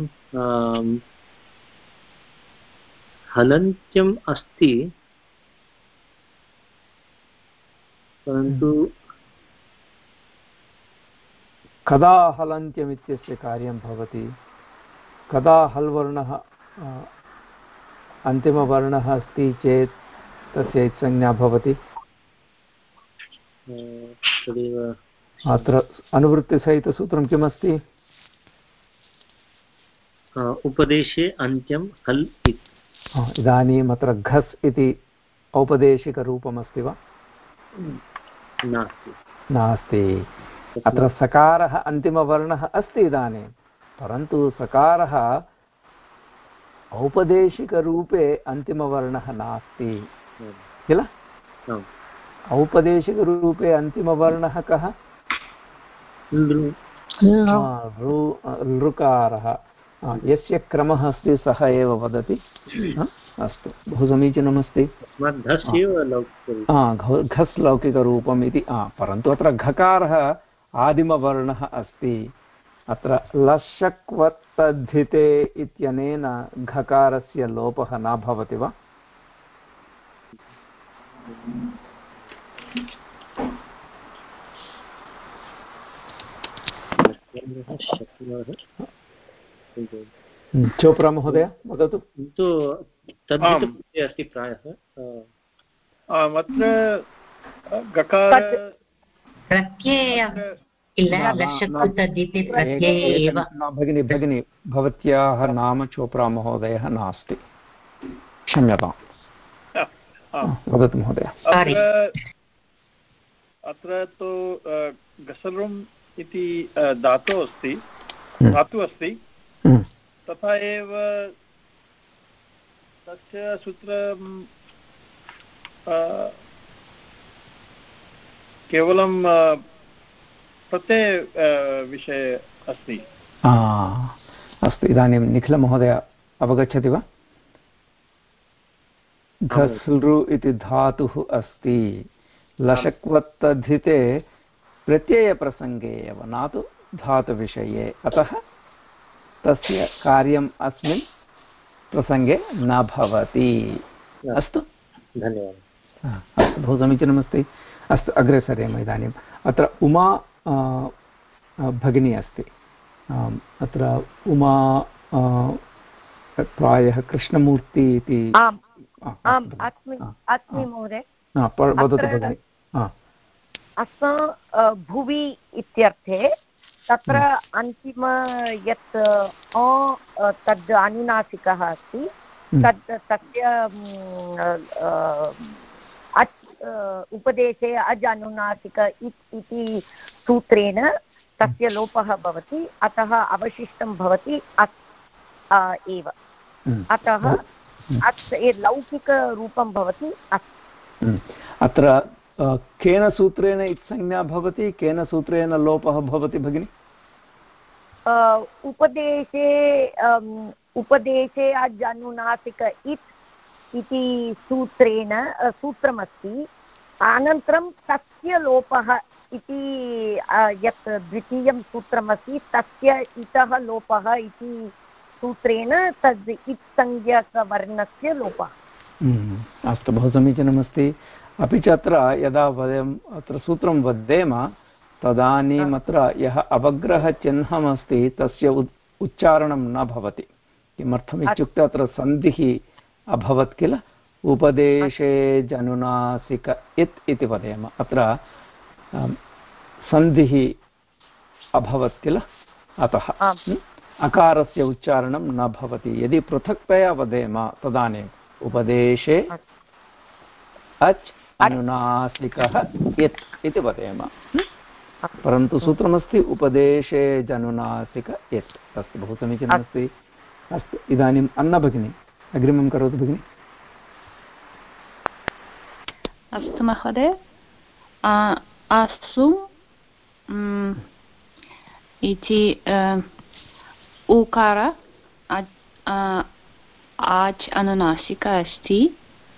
Speaker 12: हलन्त्यम् अस्ति परन्तु हम्म।
Speaker 3: कदा हलन्त्यम् इत्यस्य कार्यं भवति? कदा हल्वर्णः अन्तिमवर्णः अस्ति चेत् तस्य संज्ञा भवति?
Speaker 12: तदेव
Speaker 3: अत्र अनुवृत्तिसहितसूत्रं किमस्ति?
Speaker 12: उपदेशे अन्त्यं हल्
Speaker 3: इदानीम् अत्र घस् इति औपदेशिकरूपमस्ति वा?
Speaker 12: नास्ति।
Speaker 3: नास्ति। अत्र सकारः अन्तिमवर्णः अस्ति इदानीं। परन्तु सकारः औपदेशिकरूपे अन्तिमवर्णः नास्ति। किल? औपदेशिकरूपे अन्तिमवर्णः कः? लृकारः। यस्य क्रमः अस्ति सः एव वदति। अस्तु। बहु समीचीनमस्ति। घस् लौकिकरूपम् इति। परन्तु अत्र घकारः आदिमवर्णः अस्ति। अत्र लशक्वत्तद्धिते इत्यनेन घकारस्य लोपः न भवति वा? चोप्रा महोदय वदतु।
Speaker 12: अस्ति प्रायः।
Speaker 9: अत्र गकार
Speaker 3: भगिनि भगिनि भवत्याः नाम चोप्रा महोदयः नास्ति। क्षम्यताम्। वदतु महोदय।
Speaker 9: अत्र तु गसरुम् इति धातु अस्ति हम्म। धातु अस्ति। हम्म। तथा एव तस्य सूत्रं केवलं प्रत्यय विषये अस्ति।
Speaker 3: अस्तु इदानीं निखिलमहोदय अवगच्छति वा? घसृ इति धातुः अस्ति। लशक्वत्तधिते प्रत्ययप्रसङ्गे एव न तु धातुविषये अतः तस्य कार्यम् अस्मिन् प्रसङ्गे न भवति। अस्तु। धन्यवादः। अस्तु बहु समीचीनमस्ति। अस्तु अग्रे सरेम इदानीम्। अत्र उमा भगिनी अस्ति। अत्र उमा प्रायः कृष्णमूर्ति इति वदतु भगिनि।
Speaker 13: अस्मा भुवि इत्यर्थे तत्र हम्म। अन्तिम यत् अ तद् अनुनासिकः अस्ति हम्म। तद् तस्य अच् उपदेशे अज् अनुनासिक इति सूत्रेण तस्य लोपः भवति अतः अवशिष्टं भवति अस् एव हम्म। अतः अस् लौकिकरूपं भवति अस्
Speaker 3: अत्र केन सूत्रेण इत्संज्ञा भवति केन सूत्रेण लोपः भवति भगिनि?
Speaker 13: उपदेशे उपदेशे अजनुनासिक इत् इति सूत्रेण सूत्रमस्ति। अनन्तरं तस्य लोपः इति यत् द्वितीयं सूत्रमस्ति तस्य इतः लोपः इति सूत्रेण तद् इत्संज्ञकवर्णस्य लोपः।
Speaker 3: हम्म, अस्तु बहु समीचीनमस्ति। अपि च अत्र यदा वयम् अत्र सूत्रं वदेम तदानीम् अत्र यः अवग्रहचिह्नमस्ति तस्य उच्चारणं न भवति। किमर्थम् इत्युक्ते अत्र सन्धिः अभवत् किल? उपदेशे जनुनासिक इत् इति वदेम। अत्र सन्धिः अभवत् किल? अतः। अकारस्य उच्चारणं न भवति। यदि पृथक्तया वदेम तदानीम् उपदेशे अच् अनुनासिकः यत् इति वदेम। परन्तु सूत्रमस्ति उपदेशे जनुनासिक यत् अस्तु बहु समीचीनमस्ति अस्तु। इदानीम् अन्ना भगिनी अग्रिमं करोतु भगिनि।
Speaker 14: अस्तु महोदय। अस्तु। इति ऊकार आच् अनुनासिका अस्ति।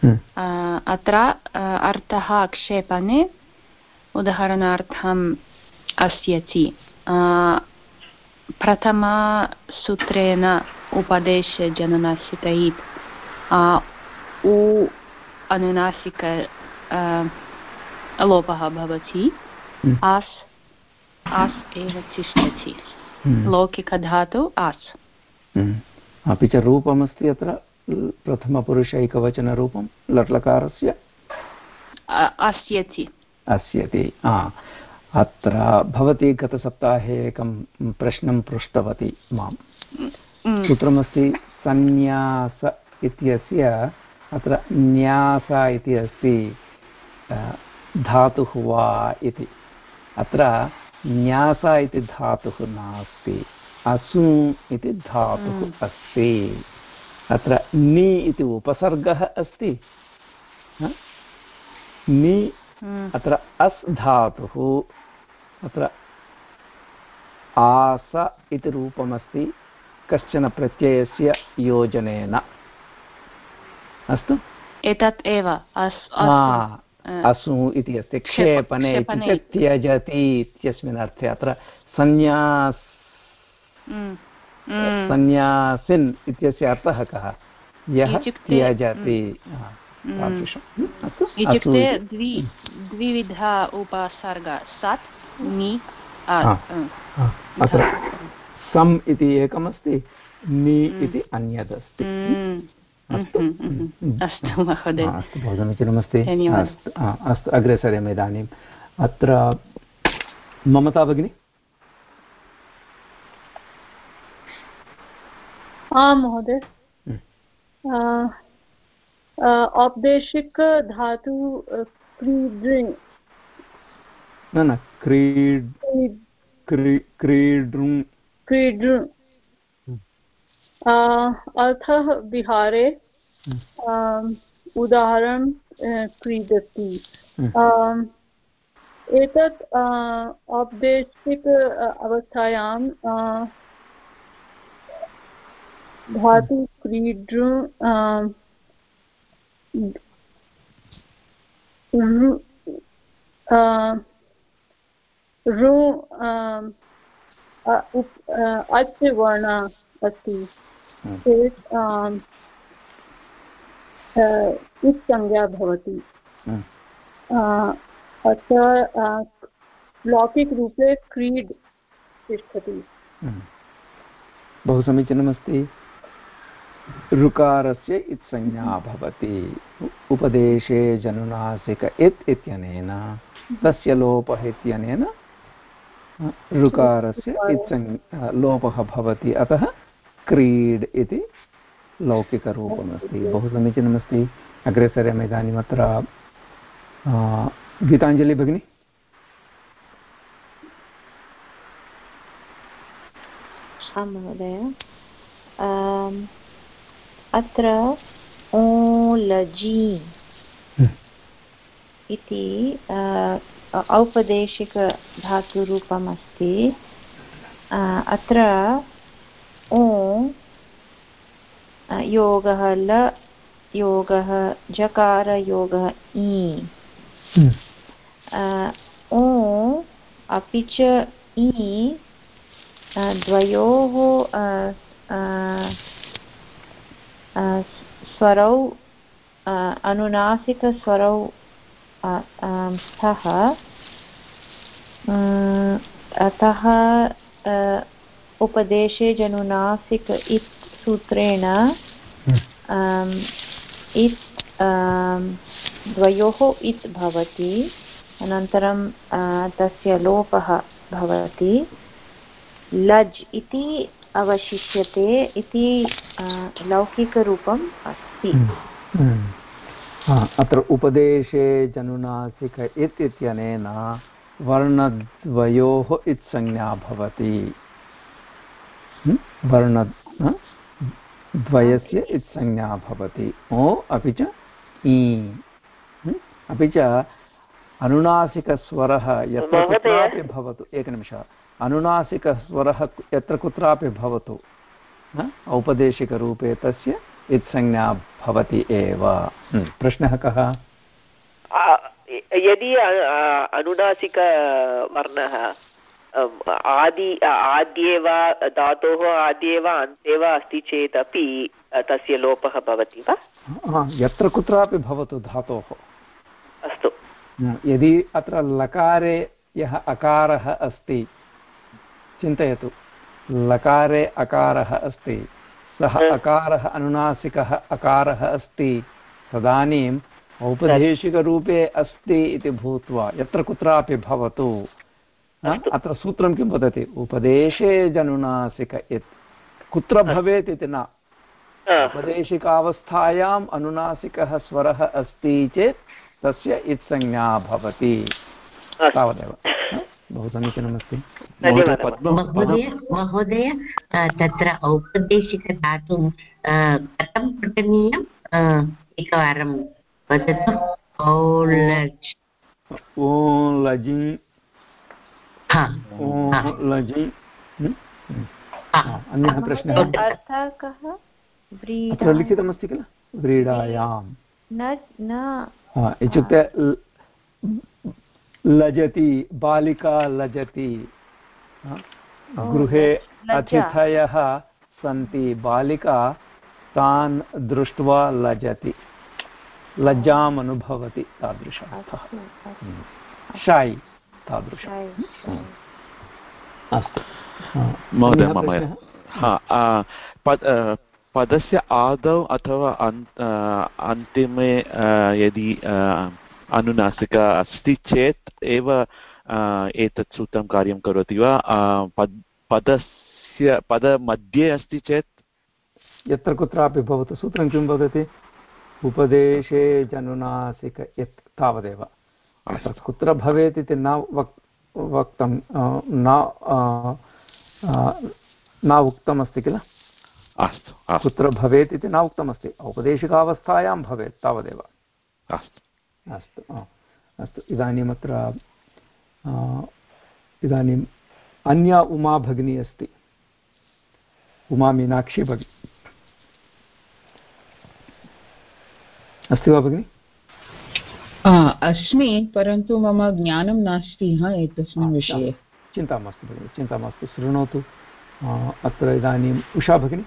Speaker 14: अत्र अर्थः आक्षेपणे उदाहरणार्थम् अस्यति प्रथमसूत्रेण उपदेशजननासिकैत् उ अनुनासिक लोपः भवति आस् आस् एव तिष्ठति लौकिकधातु आस्
Speaker 3: अपि च रूपमस्ति अत्र प्रथमपुरुषैकवचनरूपं लट्लकारस्य।
Speaker 14: अस्यति
Speaker 3: अस्यति अत्र भवती गतसप्ताहे एकं प्रश्नं पृष्टवती माँ सूत्रमस्ति सन्न्यास इत्यस्य अत्र न्यास इति अस्ति धातुः वा इति। अत्र न्यास इति धातुः नास्ति असु इति धातुः अस्ति। अत्र नि इति उपसर्गः अस्ति नि हम्म। अत्र अस् धातुः अत्र आस इति रूपमस्ति कश्चन प्रत्ययस्य योजनेन अस्तु
Speaker 14: एतत् एव
Speaker 3: असु इति अस्ति क्षेपणे इति त्यजति इत्यस्मिन् अर्थे अत्र संन्यास्। हम्म। सन्यासिन् इत्यस्य अर्थः कः? यः त्यजति
Speaker 14: हम्म। हम्म, इत्युक्ते द्वि द्विविधा उपसर्ग सत् नि
Speaker 3: अत्र सम् इति एकमस्ति नि इति अन्यदस्ति।
Speaker 14: अस्तु। अस्तु महोदय।
Speaker 3: अस्तु बहु समीचीनमस्ति अस्तु अस्तु अग्रे सरेम इदानीम्। अत्र ममता भगिनी?
Speaker 15: आं महोदय। औपदेशिक धातु
Speaker 3: न न क्रीड् क्रीडृ
Speaker 15: क्रीडृ अर्थः विहारे उदाहरणं क्रीडति। एतत् औपदेशिक अवस्थायां धातु क्रीडृ ऋ अच् वर्ण अस्ति। चेत् संज्ञा भवति। अत्र लौकिकरूपे क्रीड् तिष्ठति।
Speaker 3: बहु समीचीनमस्ति ऋकारस्य इत्संज्ञा भवति। उपदेशे जनुनासिक इत् इत्यनेन, तस्य लोपः इत्यनेन, ऋकारस्य इत्संज्ञा लोपः भवति। अतः क्रीड् इति लौकिकरूपमस्ति। बहु समीचीनमस्ति। अग्रे सरेम इदानीम् गीताञ्जलि भगिनी?
Speaker 16: आं महोदय। अत्र ओलजि इति औपदेशिकधातुरूपम् अस्ति अत्र ओ योगः ल योगः जकारयोगः इ ओ अपि च इ द्वयोः स्वरौ अनुनासिकस्वरौ स्तः अतः उपदेशे जनुनासिक इत् सूत्रेण इत् द्वयोः इत् भवति अनन्तरं तस्य लोपः भवति लज् इति अवशिष्यते इति लौकिकरूपम् अस्ति।
Speaker 3: अत्र उपदेशे जनुनासिक इत् इत्यनेन वर्णद्वयोः इत्संज्ञा भवति। वर्ण द्वयस्य इत्संज्ञा भवति। ओ अपि च इ अपि च अनुनासिकस्वरः यत्र कुत्रापि भवतु। एकनिमिषः। अनुनासिकस्वरः यत्र कुत्रापि भवतु औपदेशिकरूपे तस्य इत्संज्ञा भवति एव। प्रश्नः कः?
Speaker 17: यदि अनुनासिकवर्णः आदि आद्ये वा धातोः आद्ये वा अन्ते वा अस्ति चेदपि तस्य लोपः भवति वा?
Speaker 3: यत्र कुत्रापि भवतु धातोः।
Speaker 17: अस्तु।
Speaker 3: यदि अत्र लकारे यः अकारः अस्ति चिन्तयतु। लकारे अकारः अस्ति। सः अकारः अनुनासिकः अकारः अस्ति। तदानीम् औपदेशिकरूपे अस्ति इति भूत्वा यत्र कुत्रापि भवतु। अत्र सूत्रं किं वदति? उपदेशे जनुनासिक इत् कुत्र भवेत् इति न। उपदेशिकावस्थायाम् अनुनासिकः स्वरः अस्ति चेत् तस्य इत्संज्ञा भवति। तावदेव। बहु समीचीनमस्ति
Speaker 6: महोदय तत्र औपदेशिकदातुं कथं पठनीयम्? एकवारं वदतु।
Speaker 3: अन्यः प्रश्नः। अत्र लिखितमस्ति किल व्रीडायाम्। इत्युक्ते लजति बालिका लजति। गृहे अतिथयः सन्ति बालिका तान् दृष्ट्वा लजति। लज्जाम् अनुभवति तादृशः शै तादृशम्
Speaker 18: अस्तु। महोदय मम पदस्य आदौ अथवा अन्तिमे यदि अनुनासिका अस्ति चेत् एव एतत् सूत्रं कार्यं करोति वा? पद् पदस्य पदमध्ये अस्ति चेत्?
Speaker 3: यत्र कुत्रापि भवतु। सूत्रं किं वदति? उपदेशे जनुनासिक यत् तावदेव। कुत्र भवेत् इति न वक् वक्तं न न उक्तमस्ति किल?
Speaker 18: अस्तु।
Speaker 3: कुत्र भवेत् इति न उक्तमस्ति। औपदेशिकावस्थायां भवेत् तावदेव।
Speaker 18: अस्तु।
Speaker 3: अस्तु अस्तु इदानीमत्र इदानीम् अन्या उमा भगिनी अस्ति। उमा मीनाक्षी भगिनी। अस्ति वा भगिनि?
Speaker 4: अस्मि परन्तु मम ज्ञानं नास्ति हा एतस्मिन् विषये।
Speaker 3: चिन्ता मास्तु भगिनि चिन्ता मास्तु शृणोतु। अत्र इदानीम् उषा भगिनी।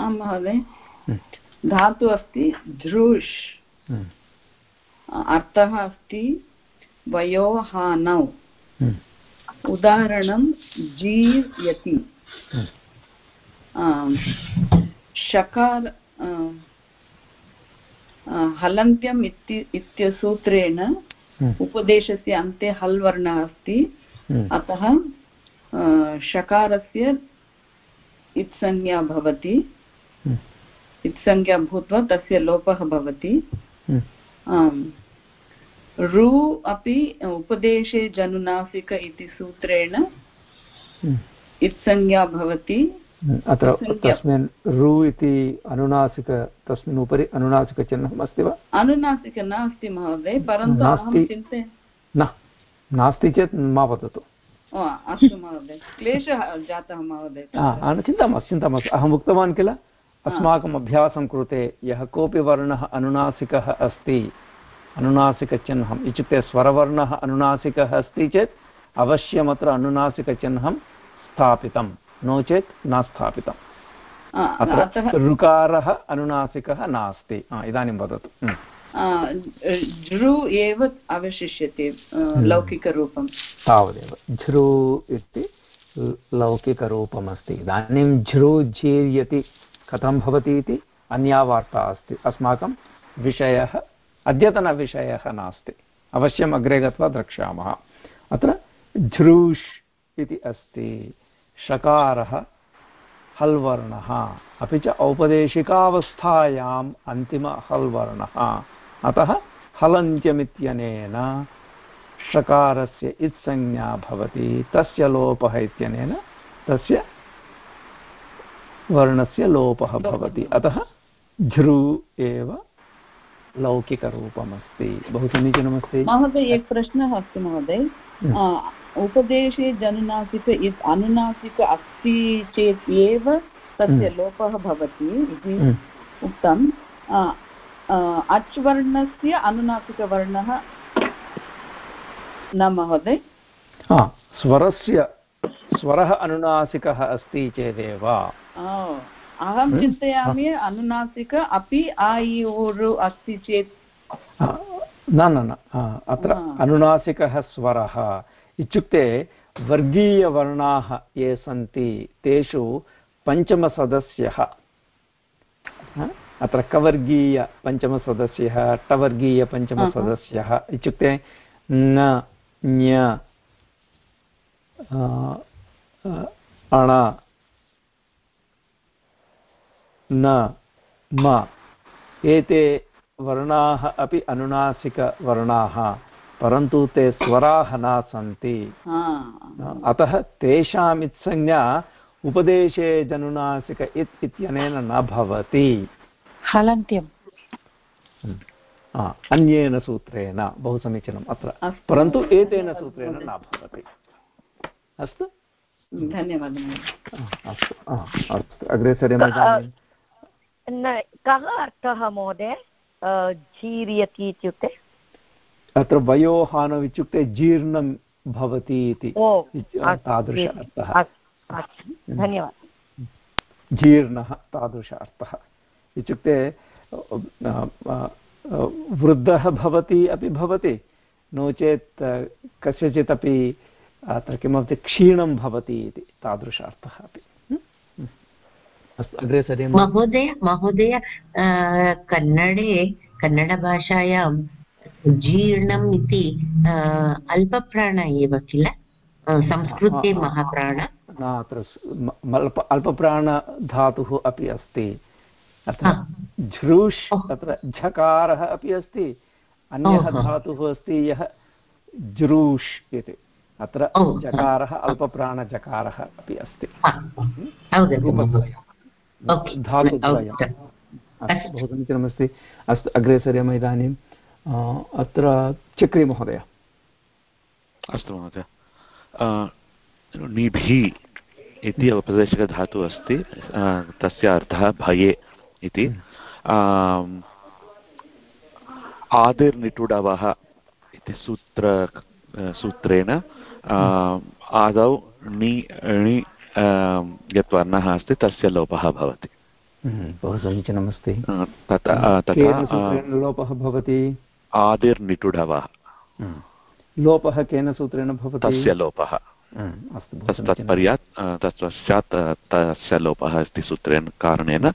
Speaker 4: आं महोदय। हम्म। धातु अस्ति धृष्। अर्थः अस्ति वयोहानौ। हम्म। उदाहरणं जीर्यति। शकार हलन्त्यम् इत्यसूत्रेण उपदेशस्य अन्ते हल् वर्णः अस्ति अतः शकारस्य इत्संज्ञा भवति। इत्संज्ञा भूत्वा तस्य लोपः भवति। रु अपि उपदेशे जनुनासिक इति सूत्रेण इत्संज्ञा भवति
Speaker 3: अत्र तस्मिन् रु इति अनुनासिक तस्मिन् उपरि अनुनासिकचिह्नम् अस्ति वा
Speaker 4: अनुनासिक नास्ति महोदय परन्तु अहं चिन्तयामि
Speaker 3: न नास्ति चेत् मा वदतु
Speaker 4: अस्तु महोदय क्लेशः जातः महोदय
Speaker 3: चिन्ता मास्तु चिन्ता मास्तु अहम् उक्तवान् किल अस्माकम् अभ्यासं कृते यः कोऽपि वर्णः अनुनासिकः अस्ति। अनुनासिकचिह्नम् इत्युक्ते स्वरवर्णः अनुनासिकः अस्ति चेत् अवश्यमत्र अनुनासिकचिह्नं स्थापितं नो चेत् न स्थापितम्। अत्र ऋकारः अनुनासिकः नास्ति। इदानीं वदतु।
Speaker 4: झृ एव अवशिष्यते लौकिकरूपं
Speaker 3: तावदेव। झृ इति लौकिकरूपमस्ति। इदानीं झृ झीर्यति कथं भवति इति अन्या वार्ता अस्ति। अस्माकं विषयः, अद्यतनविषयः नास्ति। अवश्यम् अग्रे गत्वा द्रक्ष्यामः। अत्र झृष् इति अस्ति। षकारः हल् वर्णः अपि च औपदेशिकावस्थायाम् अन्तिम हल् अतः हलन्त्यमित्यनेन षकारस्य इत्संज्ञा भवति। तस्य लोपः इत्यनेन तस्य वर्णस्य लोपः भवति। अतः झृ एव लौकिकरूपमस्ति। बहु समीचीनमस्ति
Speaker 4: महोदय एकः प्रश्नः अस्ति महोदय। उपदेशे जनुनासिक इत् अनुनासिक अस्ति चेत् एव तस्य हम्म। लोपः भवति इति हम्म। उक्तम् अच् वर्णस्य अनुनासिकवर्णः न महोदय?
Speaker 3: स्वरस्य स्वरः अनुनासिकः अस्ति चेदेव।
Speaker 4: अहं। चिन्तयामि अनुनासिक अपि आयि ऊरु अस्ति चेत्।
Speaker 3: न न न अत्र अनुनासिकः स्वरः। इत्युक्ते वर्गीयवर्णाः ये सन्ति तेषु पञ्चमसदस्यः। अत्र कवर्गीयपञ्चमसदस्यः टवर्गीयपञ्चमसदस्यः इत्युक्ते न ञ अण न म एते वर्णाः अपि अनुनासिकवर्णाः परन्तु ते स्वराः न सन्ति। अतः तेषाम् इत्संज्ञा उपदेशे जनुनासिक इत् इत्यनेन न भवति।
Speaker 8: हलन्त्यम्।
Speaker 3: अन्येन सूत्रेण बहु समीचीनम् अत्र। परन्तु एतेन सूत्रेण न भवति। अस्तु?
Speaker 4: धन्यवादः
Speaker 3: अस्तु अग्रे
Speaker 19: कः अर्थः महोदय? जीर्यति इत्युक्ते?
Speaker 3: अत्र वयोहानौ इत्युक्ते जीर्णं भवति इति। तादृश अर्थः।
Speaker 19: हम्म। धन्यवादः।
Speaker 3: जीर्णः तादृश अर्थः। इत्युक्ते वृद्धः भवति अपि भवति नो चेत् कस्यचित् अपि अत्र किमपि क्षीणं भवति इति तादृशार्थः अपि। अस्तु अग्रे सरे
Speaker 6: महोदय महोदय कन्नडे कन्नडभाषायां जीर्णम् इति अल्पप्राण एव किल? संस्कृते महाप्राण।
Speaker 3: न अत्र अल्प अल्पप्राणधातुः अपि अस्ति। अत्र झृष् तत्र झकारः अपि अस्ति। अन्यः धातुः अस्ति यः जृष् इति। अत्र जकारः अल्पप्राणजकारः अपि अस्ति। धातुद्वयम् अस्तु बहु समीचीनमस्ति अस्तु अग्रे सरेम इदानीम् अत्र चक्री महोदय
Speaker 18: अस्तु महोदय। निभिः इति औपदेशिकधातुः अस्ति। तस्य अर्थः भये इति। आदिर्निटुडवः इति सूत्र सूत्रेण आदौ णि णि यत् वर्णः अस्ति तस्य लोपः भवति।
Speaker 3: हम्म, बहु समीचीनमस्ति।
Speaker 18: तथा
Speaker 3: लोपः भवति?
Speaker 18: आदिर्निटुडवः
Speaker 3: हम्म, लोपः केन सूत्रेण भवति?
Speaker 18: तस्य लोपः। तत्पर्यात् तत्पश्चात् तस्य लोपः अस्ति सूत्रेण कारणेन।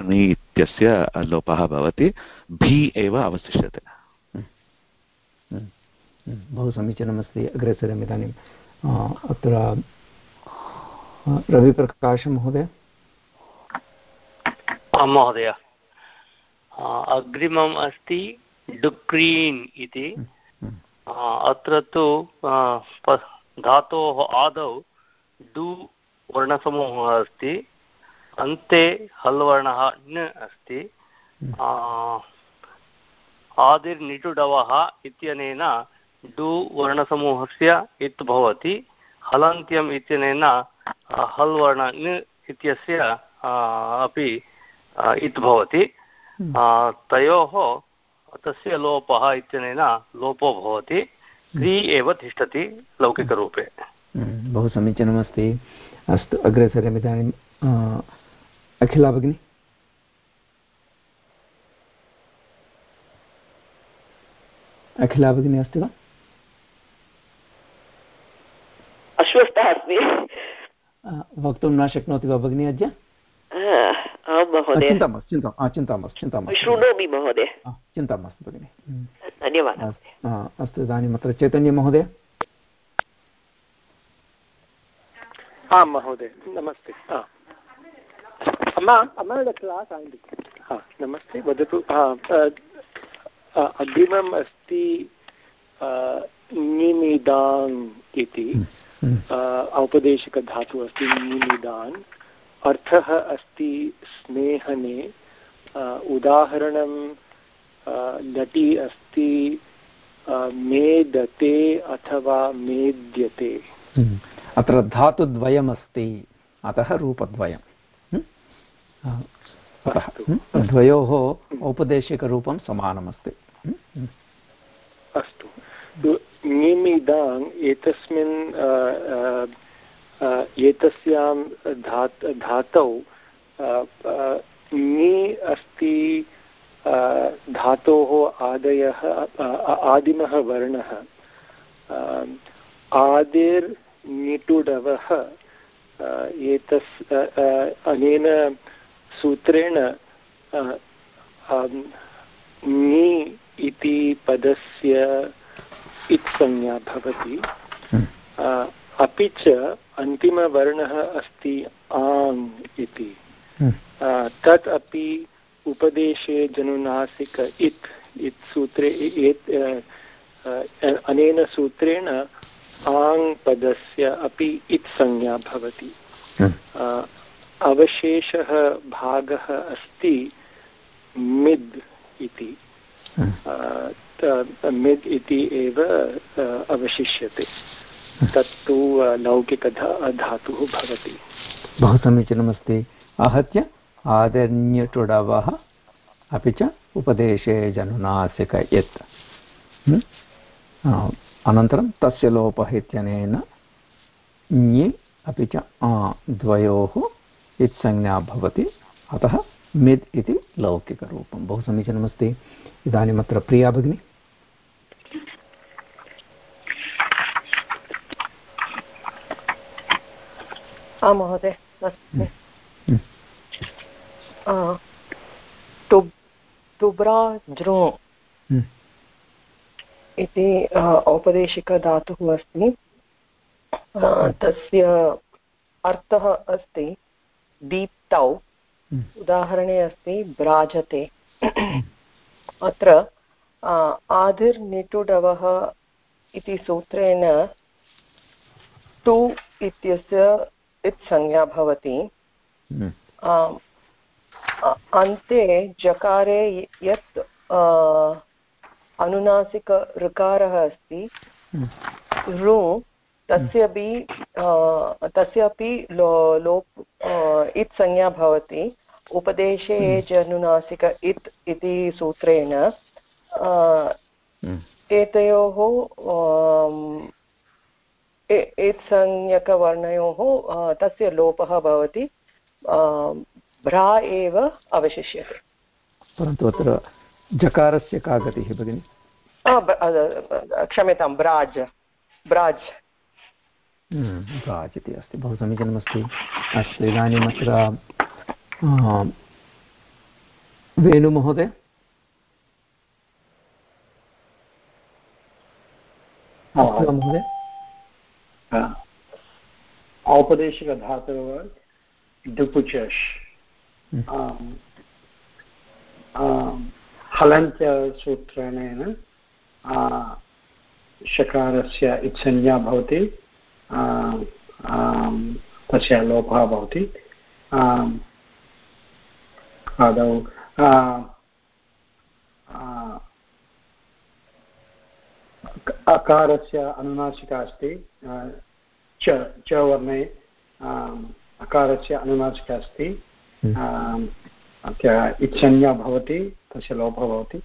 Speaker 18: णि इत्यस्य लोपः भवति। भी एव अवशिष्यते।
Speaker 3: बहु समीचीनमस्ति अग्रे सरम् इदानीम् अत्र रविप्रकाशमहोदय
Speaker 10: महोदय? अग्रिमम् अस्ति डुक्रीन् इति। अत्र तु धातोः आदौ डु वर्णसमूहः अस्ति। अन्ते हल् वर्णः न अस्ति आदिर्निटुडवः इत्यनेन डु वर्णसमूहस्य इत् भवति हलन्त्यम् इत्यनेन हल् वर्ण इत्यस्य अपि इत् भवति। हम्म। तयोः तस्य लोपः इत्यनेन लोपो भवति। क्री एव तिष्ठति लौकिकरूपे।
Speaker 3: हम्म, बहु समीचीनमस्ति अस्तु अग्रे सर्वम् इदानीम् अखिला भगिनी। अखिला भगिनी अस्ति वा?
Speaker 17: अश्वस्थः अस्मि
Speaker 3: वक्तुं न शक्नोति वा भगिनी अद्य? चिन्ता मास्तु चिन्ता चिन्ता मास्तु चिन्ता मास्तु।
Speaker 17: शृणोमि महोदय।
Speaker 3: चिन्ता मास्तु भगिनि।
Speaker 17: धन्यवादः।
Speaker 3: अस्तु इदानीम् अत्र चैतन्यमहोदय
Speaker 20: आं महोदय नमस्ते क्लास् हा नमस्ते वदतु अग्रिमम् अस्ति निमिदाङ् इति। औपदेशिकधातुः अस्ति निमिदान् अर्थः अस्ति स्नेहने। उदाहरणं लटि अस्ति मेदते अथवा मेद्यते।
Speaker 3: हम्म। अत्र धातुद्वयमस्ति अतः रूपद्वयं। अतः हम्म। द्वयोः औपदेशिकरूपं समानमस्ति।
Speaker 20: अस्तु। निमिदाङ् एतस्मिन् एतस्यां धात्, धातौ ङि अस्ति धातोः आदयः आदिमः वर्णः। आदिर्निटुडवः एतस् अनेन सूत्रेण ङि इति पदस्य इत्संज्ञा भवति हम्म। अपि च अन्तिमवर्णः अस्ति आङ् इति हम्म। तत् अपि उपदेशे जनुनासिक इत् इत् सूत्रे अनेन सूत्रेण आङ् पदस्य अपि इत् संज्ञा भवति हम्म। अवशेषः भागः अस्ति मिद् इति। मिद् इति एव अवशिष्यते। तत्तु लौकिकधा धातुः भवति।
Speaker 3: बहु समीचीनमस्ति आहत्य आदन्यटुडवः अपि च उपदेशे जनुनासिक यत्। अनन्तरं तस्य लोपः इत्यनेन ञि अपि च द्वयोः इत्संज्ञा भवति। अतः मिद् इति लौकिकरूपं। बहु समीचीनमस्ति। इदानीमत्र प्रिया भगिनी।
Speaker 19: आं महोदय हम्म। हम्म। तुब्राज्रो हम्म। इति औपदेशिकधातुः अस्ति। तस्य अर्थः अस्ति दीप्तौ। उदाहरणे अस्ति भ्राजते अत्र आदिर्निटुडवः इति सूत्रेण टु इत्यस्य इत्संज्ञा भवति। अन्ते जकारे यत् अनुनासिक ऋकारः अस्ति। ऋ तस्यपि तस्यापि लो लोप् इत् संज्ञा भवति। उपदेशे एज् अनुनासिक इत् इति सूत्रेण एतयोः इत्संज्ञकवर्णयोः तस्य लोपः भवति। भ्रा एव अवशिष्यते।
Speaker 3: परन्तु अत्र जकारस्य का गतिः भगिनि?
Speaker 19: क्षम्यतां ब्राज्। ब्राज्।
Speaker 3: इति अस्ति बहु समीचीनमस्ति अस्तु इदानीम् अत्र वेणुमहोदय महोदय
Speaker 21: औपदेशिकधातुः डुपुचष् शकारस्य इत्संज्ञा भवति तस्य लोपः भवति। आदौ अकारस्य अनुनासिका अस्ति च च वर्णे अकारस्य अनुनासिका अस्ति। इत्संज्ञा भवति तस्य लोपः भवति।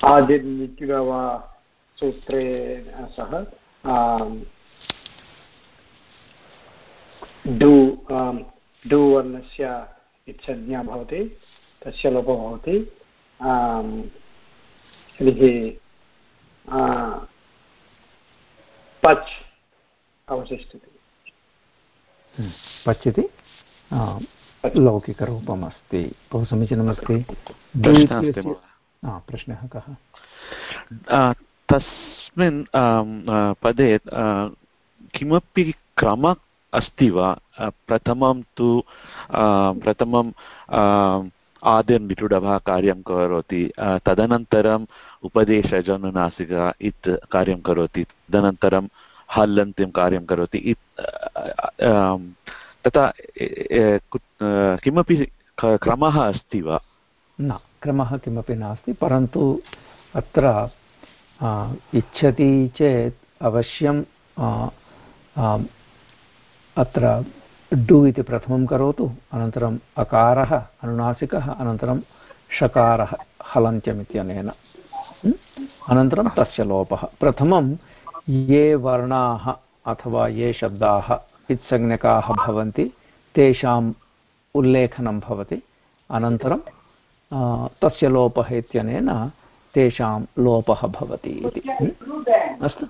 Speaker 21: आदिर्निटिगवा सूत्रे सह डु डु वर्णस्य इत्संज्ञा भवति तस्य लोपो भवति तर्हि पच् अवशिष्यते
Speaker 3: हम्म, पच्। इति लौकिकरूपम् अस्ति बहु समीचीनमस्ति प्रश्नः कः?
Speaker 18: तस्मिन् पदे किमपि क्रम अस्ति वा? प्रथमं तु प्रथमं आदिर्निटुडभः कार्यं करोति तदनन्तरम् उपदेशजनुनासिका इत् कार्यं करोति, तदनन्तरं हल् कार्यं करोति, इत् तथा किमपि क्रमः अस्ति वा?
Speaker 3: न, क्रमः किमपि नास्ति, परन्तु अत्र इच्छति चेत् अवश्यं अत्र डु इति प्रथमं करोतु अनन्तरम् अकारः, अनुनासिकः, अनन्तरं षकारः हलन्त्यम् अनन्तरं तस्य लोपः। प्रथमं ये वर्णाः अथवा ये शब्दाः इत्संज्ञकाः भवन्ति, तेषाम् उल्लेखनं भवति, अनन्तरं तस्य लोपः इत्यनेन तेषां लोपः भवति इति। अस्तु।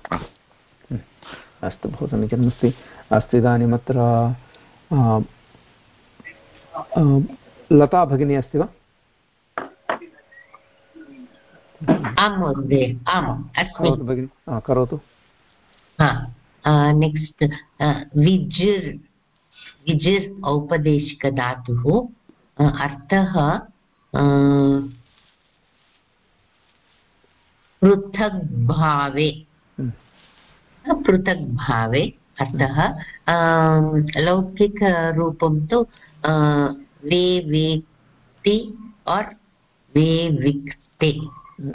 Speaker 3: अस्तु बहु समीचीनमस्ति अस्तु। इदानीमत्र लता भगिनी अस्ति वा?
Speaker 6: आं महोदय आम् अस्मि।
Speaker 3: भगिनि। करोतु।
Speaker 6: नेक्स्ट् विजिर् विजिर् औपदेशिकधातुः अर्थः पृथग्भावे। पृथग्भावे अतः लौकिकरूपं तु वे वेक्ति और् वे विक्ते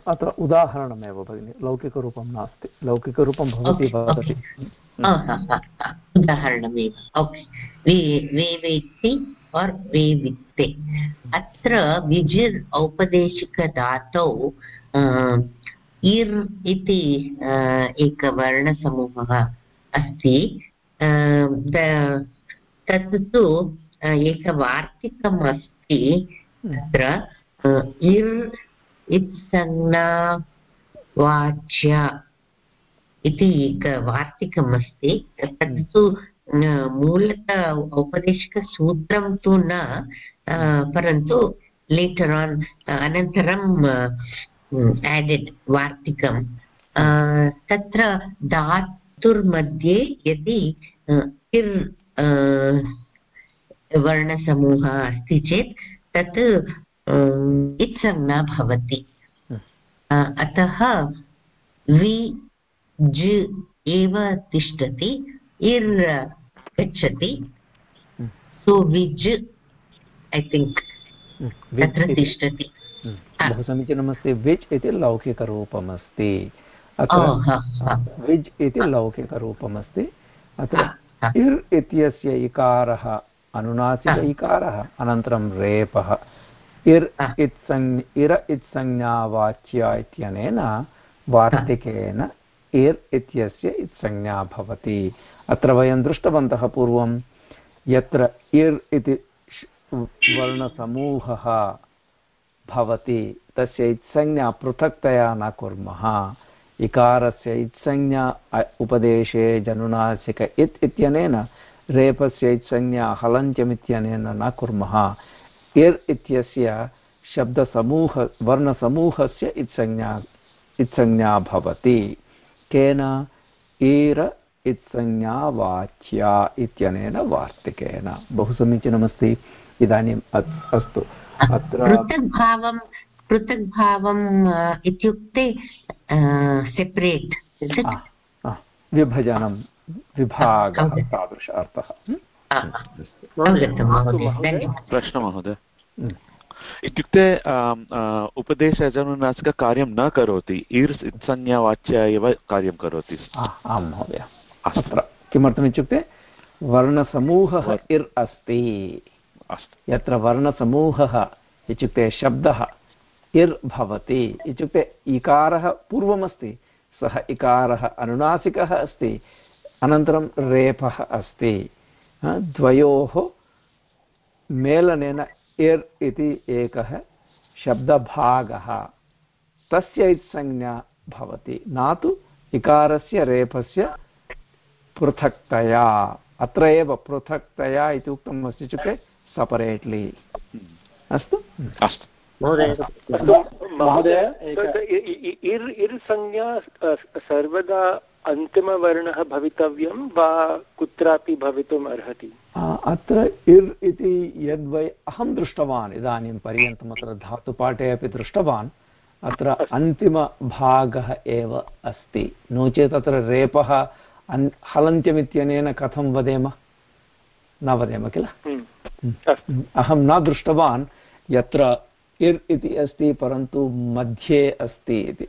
Speaker 3: अत्र उदाहरणमेव भगिनि लौकिकरूपं नास्ति। लौकिकरूपं भवती वदति
Speaker 6: उदाहरणमेव। ओके वे वेक्ति और् वे विक्ते अत्र विजिर् औपदेशिकधातौ इर् इति एकवर्णसमूहः अस्ति। तत् तु एकवार्तिकम् अस्ति। तत्र इर् इत्संज्ञा वाच्य इति एकवार्तिकम् अस्ति। तत् तु न परन्तु लेटर् आन् अनन्तरं एडेड् वार्तिकं तत्र धातुर्मध्ये यदि इर् वर्णसमूहः अस्ति चेत् तत् इत्संज्ञा भवति। अतः वि जि एव तिष्ठति। इर् गच्छति सो विज् ऐ थिङ्क् तत्र तिष्ठति
Speaker 3: बहु समीचीनमस्ति विज् इति लौकिकरूपमस्ति अत्र विज् इति लौकिकरूपमस्ति अत्र इर् इत्यस्य इकारः अनुनासिक इकारः अनन्तरं रेपः इर् इत्संज् इर इत्संज्ञावाच्या इत्यनेन वार्तिकेन इर् इत्यस्य इत्संज्ञा भवति। अत्र वयं दृष्टवन्तः पूर्वं, यत्र इर् इति वर्णसमूहः भवति, तस्य इत्संज्ञा पृथक्तया न कुर्मः। इकारस्य इत्संज्ञा उपदेशे जनुनासिक इत् इत्यनेन, रेपस्य इत्संज्ञा हलन्त्यमित्यनेन न कुर्मः। इर् इत्यस्य शब्दसमूह, वर्णसमूहस्य इत्संज्ञा इत्संज्ञा भवति। केन ईर इत्संज्ञावाच्या इत्यनेन वार्तिकेन। बहु समीचीनमस्ति। इदानीम् अस्तु। अत्र
Speaker 6: पृथग्भावं पृथग्भावम् इत्युक्ते सेपरेट्
Speaker 3: विभजनं विभागः तादृश अर्थः।
Speaker 18: प्रश्नः महोदय। इत्युक्ते उपदेशजनुनासिककार्यं न करोति ईर्स् संज्ञावाच्या एव कार्यं करोति।
Speaker 3: आं महोदय। अत्र किमर्थमित्युक्ते वर्णसमूहः इर् अस्ति। यत्र वर्णसमूहः इत्युक्ते शब्दः इर् भवति। इत्युक्ते इकारः पूर्वमस्ति सः इकारः अनुनासिकः अस्ति अनन्तरं रेपः अस्ति। द्वयोः मेलनेन इर् इति एकः शब्दभागः। तस्य संज्ञा भवति। न तु इकारस्य रेपस्य पृथक्तया। अत्र एव पृथक्तया इति उक्तम् अस्ति इत्युक्ते सपरेट्लि अस्तु?
Speaker 18: अस्तु।
Speaker 21: महोदय
Speaker 20: इर् इर् संज्ञा सर्वदा अन्तिमवर्णः भवितव्यं वा कुत्रापि भवितुम् अर्हति?
Speaker 3: अत्र इर् इति यद्वय अहं दृष्टवान् इदानीं पर्यन्तम् अत्र धातुपाठे अपि दृष्टवान् अत्र अन्तिमभागः एव अस्ति नो चेत् अत्र रेपः अन् हलन्त्यमित्यनेन कथं वदेम न वदेम किल अहं न दृष्टवान् यत्र इर् इति अस्ति परन्तु मध्ये अस्ति इति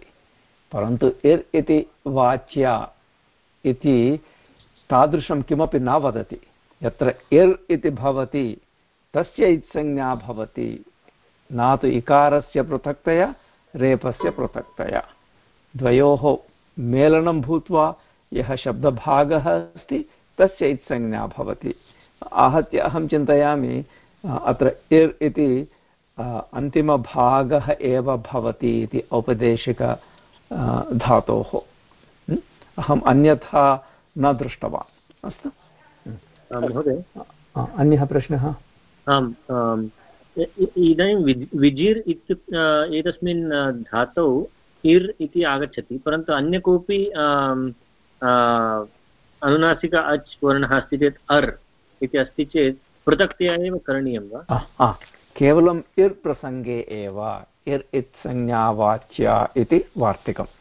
Speaker 3: परन्तु इर् इति वाच्या इति तादृशं किमपि न वदति यत्र इर् इति भवति, तस्य इत्संज्ञा भवति। न तु इकारस्य पृथक्तया, रेपस्य पृथक्तया। द्वयोः मेलनं भूत्वा यः शब्दभागः अस्ति, तस्य इत्संज्ञा भवति। आहत्य अहं चिन्तयामि अत्र इर् इति अन्तिमभागः एव भवति इति औपदेशिक धातोः। अहम् अन्यथा न दृष्टवान्। अस्तु।
Speaker 12: महोदय?
Speaker 3: अन्यः प्रश्नः?
Speaker 12: आम् इदानीं विजिर् इत्युक् एतस्मिन् धातौ इर् इति आगच्छति परन्तु अन्य कोऽपि अनुनासिक अच् वर्णः अस्ति चेत् अर् इति अस्ति चेत् पृथक्तया एव करणीयं वा?
Speaker 3: केवलम् इर् प्रसङ्गे एव इर् इत्संज्ञावाच्या इति वार्तिकम्।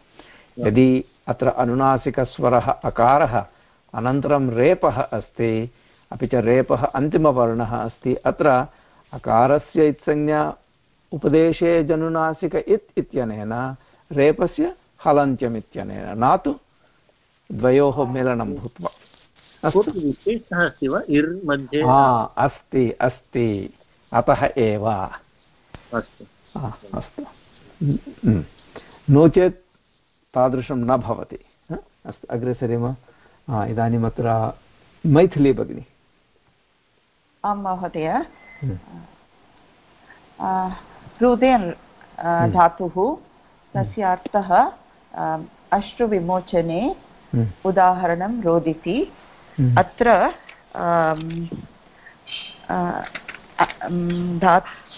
Speaker 3: यदि अत्र अनुनासिकस्वरः अकारः अनन्तरं रेपः अस्ति अपि च रेपः अन्तिमवर्णः अस्ति। अत्र अकारस्य इत्संज्ञा उपदेशे जनुनासिक इत् इत्यनेन रेपस्य हलन्त्यमित्यनेन। न तु द्वयोः मेलनं भूत्वा।
Speaker 12: अस्ति। वा? इर् मध्ये?
Speaker 3: अस्ति अस्ति। अतः एव।
Speaker 12: अस्तु।
Speaker 3: अस्तु। नो चेत् तादृशं न भवति। अस्तु। अग्रे सरेम। इदानीम् अत्र मैथिली भगिनि।
Speaker 8: आं महोदय हृदयन् धातुः तस्य अर्थः अश्रुविमोचने उदाहरणं रोदिति। अत्र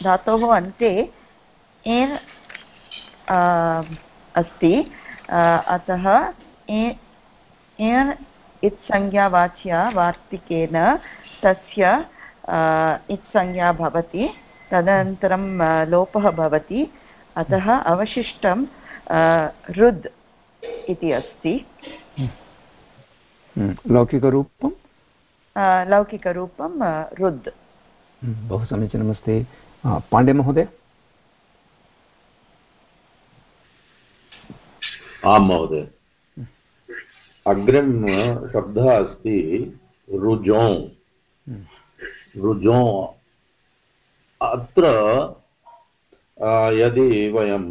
Speaker 8: धातोः अन्ते एन् अस्ति। अतः एन् इत्संज्ञावाच्या वार्तिकेन तस्य इत्संज्ञा भवति तदनन्तरं लोपः भवति अतः अवशिष्टं रुद् इति अस्ति।
Speaker 3: लौकिकरूपं?
Speaker 8: लौकिकरूपं रुद्
Speaker 3: बहु समीचीनमस्ति पाण्डे महोदय?
Speaker 7: आं महोदय। अग्रिम शब्दः अस्ति रुजों। रुजों। अत्र यदि वयं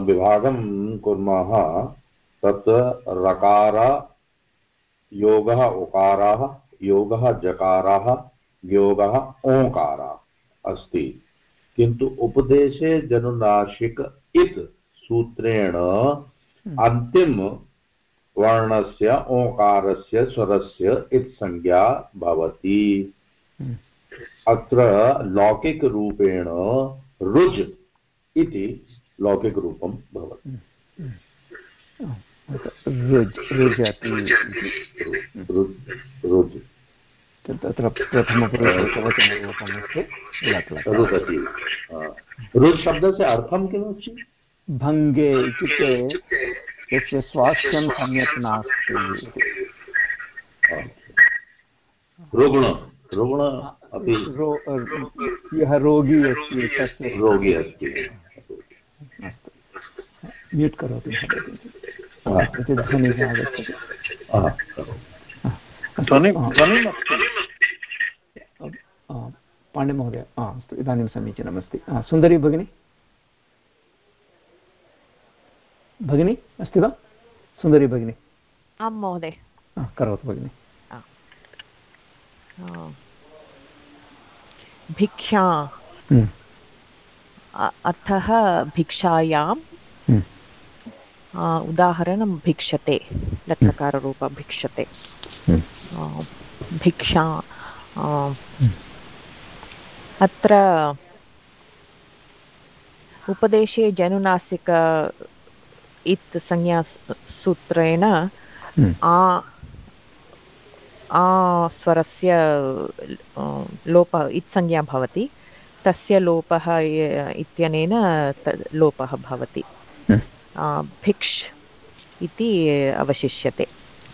Speaker 7: विभागं कुर्मः तत् रकार योगः उकाराः योगः जकाराः योगः ओङ्कारः अस्ति। किन्तु उपदेशे जनुनाशिक इत् सूत्रेण अन्तिम वर्णस्य ओङ्कारस्य स्वरस्य इत्संज्ञा भवति। अत्र लौकिकरूपेण रुज् इति लौकिकरूपं भवति।
Speaker 3: रुज् तत्र प्रथमपुरुषवचनरूपमस्ति
Speaker 7: रुदति रुज् शब्दस्य अर्थं किमस्ति?
Speaker 3: भङ्गे इत्युक्ते यस्य स्वास्थ्यं सम्यक् नास्ति
Speaker 7: रुग्ण रुग्ण अपि
Speaker 3: यः रोगी अस्ति तस्य
Speaker 7: रोगी अस्ति
Speaker 3: म्यूट् करोतु इति ध्वनिः आगच्छति पाण्डेमहोदय अस्तु इदानीं समीचीनमस्ति सुन्दरी भगिनी भगिनी अस्ति वा? सुन्दरी भगिनी।
Speaker 22: आं महोदय।
Speaker 3: करोतु भगिनि।
Speaker 22: भिक्षा।
Speaker 3: हम्म।
Speaker 22: अर्थः भिक्षायां।
Speaker 3: हम्म।
Speaker 22: उदाहरणं भिक्षते लट्लकाररूप भिक्षते।
Speaker 3: हम्म।
Speaker 22: भिक्षा अत्र उपदेशे जनुनासिक इत् संज्ञा सूत्रेण
Speaker 3: हम्म।
Speaker 22: आ आ स्वरस्य लोपः इत्संज्ञा भवति तस्य लोपः इत्यनेन लोपः भवति
Speaker 3: हम्म।
Speaker 22: भिक्ष् इति अवशिष्यते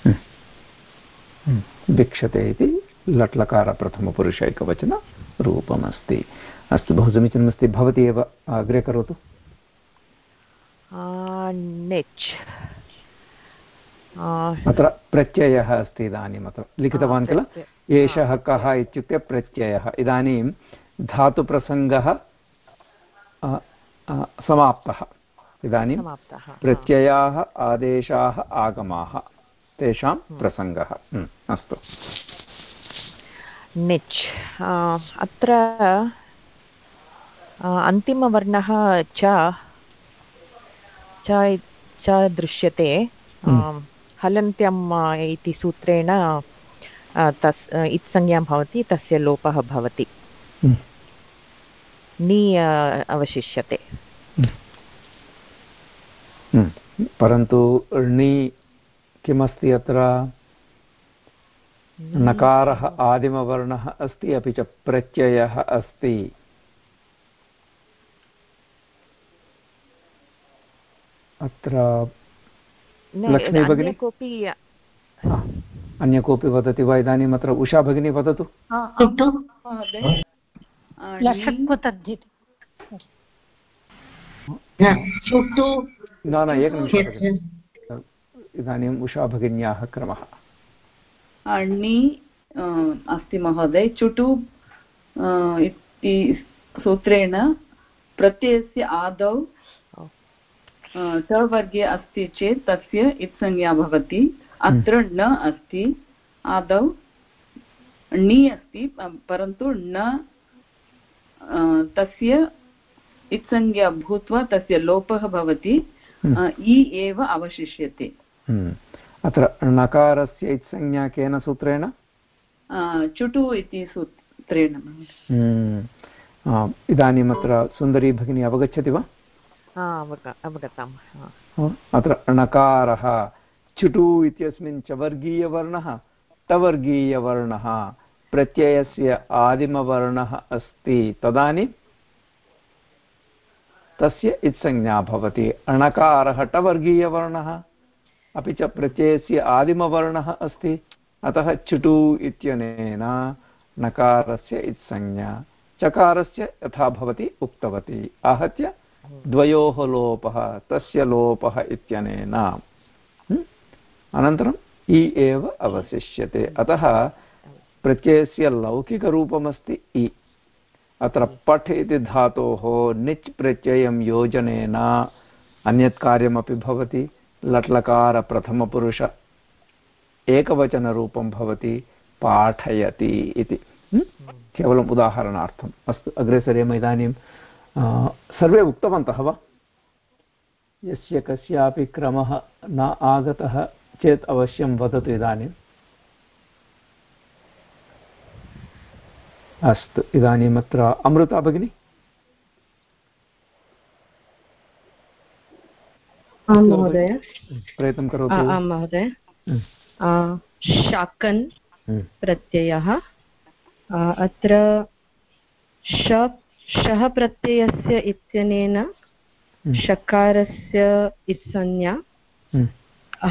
Speaker 3: हम्म। भिक्षते इति लट्लकारप्रथमपुरुषैकवचनरूपमस्ति अस्तु बहु समीचीनमस्ति भवती एव अग्रे करोतु
Speaker 22: निच्
Speaker 3: अत्र प्रत्ययः अस्ति इदानीम् अत्र। लिखितवान् किल? एषः कः इत्युक्ते प्रत्ययः। इदानीं धातुप्रसङ्गः समाप्तः। इदानीं प्रत्ययाः आदेशाः आगमाः। तेषां प्रसङ्गः। अस्तु।
Speaker 22: निच् अत्र अन्तिमवर्णः च च च दृश्यते।
Speaker 3: हम्म।
Speaker 22: हलन्त्यम् इति सूत्रेण तस् इत्संज्ञा भवति तस्य लोपः भवति।
Speaker 3: हम्म।
Speaker 22: नि अवशिष्यते।
Speaker 3: हम्म। परन्तु णि किमस्ति अत्र? नकारः आदिमवर्णः अस्ति अपि च प्रत्ययः अस्ति। अत्र लक्ष्मी भगिनी?
Speaker 22: कोऽपि
Speaker 3: अन्य कोऽपि वदति वा इदानीम् अत्र उषा भगिनी वदतु? न न इदानीम् उषा भगिन्याः क्रमः।
Speaker 4: णि अस्ति महोदय चुटु इति सूत्रेण प्रत्ययस्य आदौ टवर्गे अस्ति चेत् तस्य इत्संज्ञा भवति। अत्र न अस्ति आदौ णि अस्ति परन्तु न तस्य इत्संज्ञा भूत्वा तस्य लोपः भवति इ एव अवशिष्यते।
Speaker 3: अत्र णकारस्य इत्संज्ञा केन सूत्रेण?
Speaker 4: चुटु इति सूत्रेण।
Speaker 3: हम्म। इदानीम् अत्र सुन्दरी भगिनी अवगच्छति वा?
Speaker 1: अवगतम्
Speaker 3: अत्र णकारः चुटु इत्यस्मिन् च वर्गीयवर्णः टवर्गीयवर्णः प्रत्ययस्य आदिमवर्णः अस्ति। तदानीं तस्य इत्संज्ञा भवति। अणकारः टवर्गीयवर्णः अपि च प्रत्ययस्य आदिमवर्णः अस्ति। अतः चुटु इत्यनेन नकारस्य इत्संज्ञा, चकारस्य यथा भवती उक्तवती। आहत्य द्वयोः लोपः तस्य लोपः इत्यनेन। अनन्तरम् इ एव अवशिष्यते। अतः प्रत्ययस्य लौकिकरूपमस्ति इ। अत्र पठ् इति धातोः निच् प्रत्ययं योजनेन अन्यत् कार्यमपि भवति लट्लकारप्रथमपुरुष एकवचनरूपं भवति पाठयति इति। केवलम् उदाहरणार्थम्। अस्तु अग्रे सरेम इदानीं सर्वे उक्तवन्तः वा? यस्य कस्यापि क्रमः न आगतः चेत् अवश्यं वदतु इदानीम्। अस्तु इदानीम् अत्र अमृता भगिनि।
Speaker 2: आं महोदय।
Speaker 3: प्रयत्नं करोतु।
Speaker 2: आं महोदय। शाकन् प्रत्ययः। अत्र श शः प्रत्ययस्य इत्यनेन शकारस्य इत्संज्ञा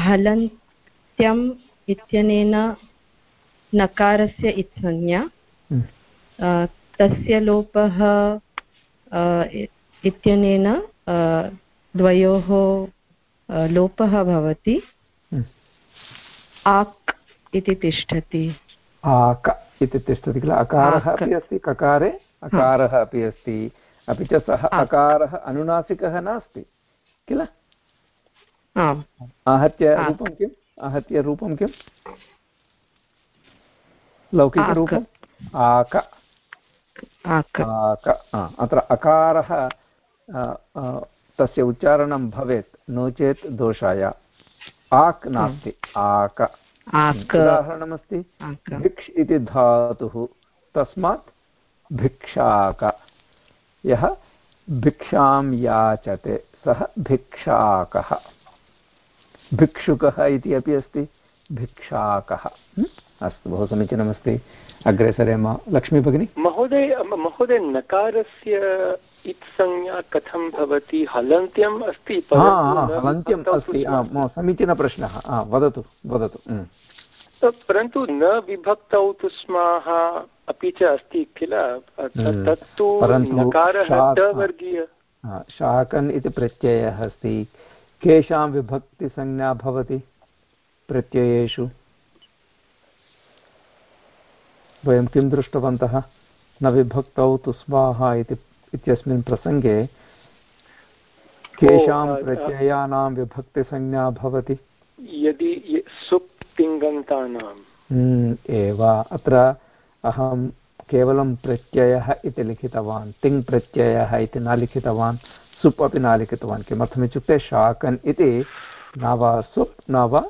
Speaker 2: हलन्त्यम् इत्यनेन नकारस्य इत्संज्ञा तस्य लोपः इत्यनेन द्वयोः लोपः भवति। आक् इति तिष्ठति।
Speaker 3: आक इति तिष्ठति किल? अकारः अपि अस्ति ककारे? अकारः अपि अस्ति अपि च सः अकारः अनुनासिकः नास्ति किल? आहत्य रूपं किम्? आहत्य रूपं किम्? लौकिकरूपम्? आक। आक। अत्र अकारः तस्य उच्चारणं भवेत् नो चेत् दोषाय। आक् नास्ति आक। उदाहरणमस्ति भिक्ष् इति धातुः। तस्मात् भिक्षाक यः भिक्षां याचते सः भिक्षाकः। भिक्षुकः इति अपि अस्ति भिक्षाकः। अस्तु बहु समीचीनमस्ति। अग्रे सरेम लक्ष्मी भगिनी।
Speaker 20: महोदय महोदय नकारस्य इत्संज्ञा कथं भवति? हलन्त्यम् अस्ति
Speaker 3: हलन्त्यम् अस्ति। समीचीनप्रश्नः। वदतु वदतु।
Speaker 20: परन्तु न विभक्तौ तु स्माः अपि च अस्ति किल? तत्तु नकारः वर्गीय।
Speaker 3: शाकन् इति प्रत्ययः अस्ति। केषां विभक्तिसंज्ञा भवति प्रत्ययेषु? वयं किं दृष्टवन्तः? न विभक्तौ तु स्वाहा इति इत्यस्मिन् प्रसङ्गे केषां प्रत्ययानां विभक्तिसंज्ञा भवति?
Speaker 20: यदि सुप् तिङन्तानाम्
Speaker 3: एव। अत्र अहं केवलं प्रत्ययः इति लिखितवान् तिङ् प्रत्ययः इति न लिखितवान् सुप् अपि न लिखितवान् किमर्थमित्युक्ते शाकन् इति न वा सुप् न वा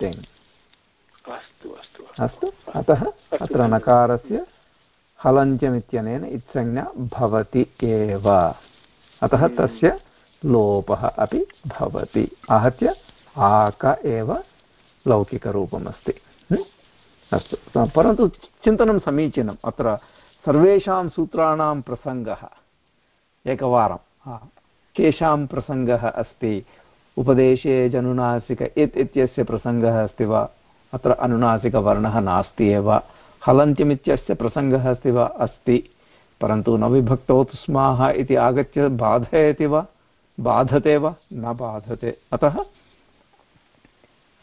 Speaker 3: तिङ्।
Speaker 20: अस्तु अस्तु
Speaker 3: अस्तु। अतः अत्र नकारस्य हलन्त्यमित्यनेन इत्संज्ञा भवति एव। अतः। तस्य लोपः अपि भवति। आहत्य आक एव लौकिकरूपमस्ति? अस्तु। परन्तु चिन्तनं समीचीनम्। अत्र सर्वेषां सूत्राणां प्रसङ्गः एकवारं केषां प्रसङ्गः अस्ति? उपदेशे जनुनासिक इत् इत्यस्य प्रसङ्गः अस्ति वा? अत्र अनुनासिकवर्णः नास्ति एव। हलन्त्यमित्यस्य प्रसङ्गः अस्ति वा? अस्ति। परन्तु न विभक्तौ स्माः इति आगत्य बाधयति वा? बाधते वा? न बाधते। अतः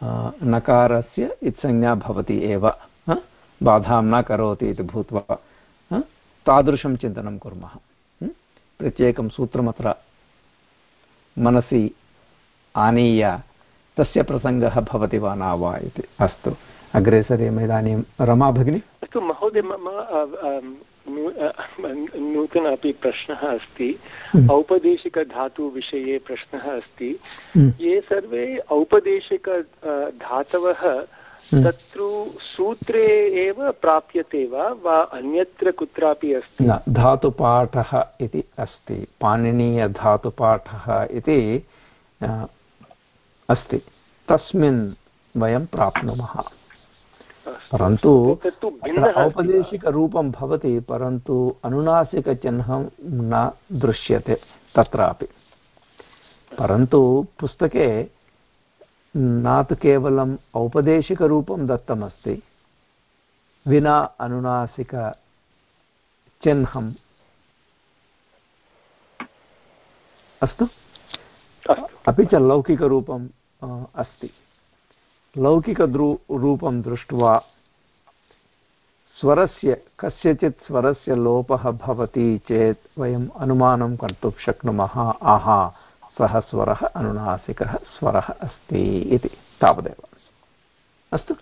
Speaker 3: नकारस्य इत्संज्ञा भवति एव बाधां न करोति इति भूत्वा तादृशं चिन्तनं कुर्मः प्रत्येकं सूत्रमत्र मनसि आनीय, तस्य प्रसङ्गः भवति वा न वा इति, अस्तु। अग्रे सरेम इदानीं रमा भगिनी
Speaker 20: अस्तु महोदय मम नूतन अपि प्रश्नः अस्ति
Speaker 3: हम्म।
Speaker 20: औपदेशिकधातुविषये प्रश्नः अस्ति
Speaker 3: हम्म।
Speaker 20: ये सर्वे औपदेशिक धातवः
Speaker 3: हम्म।
Speaker 20: तत्र सूत्रे एव प्राप्यते वा वा अन्यत्र कुत्रापि अस्ति
Speaker 3: न धातुपाठः इति अस्ति पाणिनीयधातुपाठः इति अस्ति तस्मिन् वयं प्राप्नुमः परन्तु औपदेशिकरूपं भवति परन्तु अनुनासिकचिह्नं न दृश्यते तत्रापि। परन्तु पुस्तके न तु केवलम् औपदेशिकरूपं दत्तमस्ति विना अनुनासिकचिह्नम् अस्तु? अपि च लौकिकरूपम् अस्ति। लौकिकद्रू रूपं दृष्ट्वा स्वरस्य कस्यचित् स्वरस्य लोपः भवति चेत् वयम् अनुमानं कर्तुं शक्नुमः। आहा सः स्वरः अनुनासिकः स्वरः अस्ति इति तावदेव। अस्तु।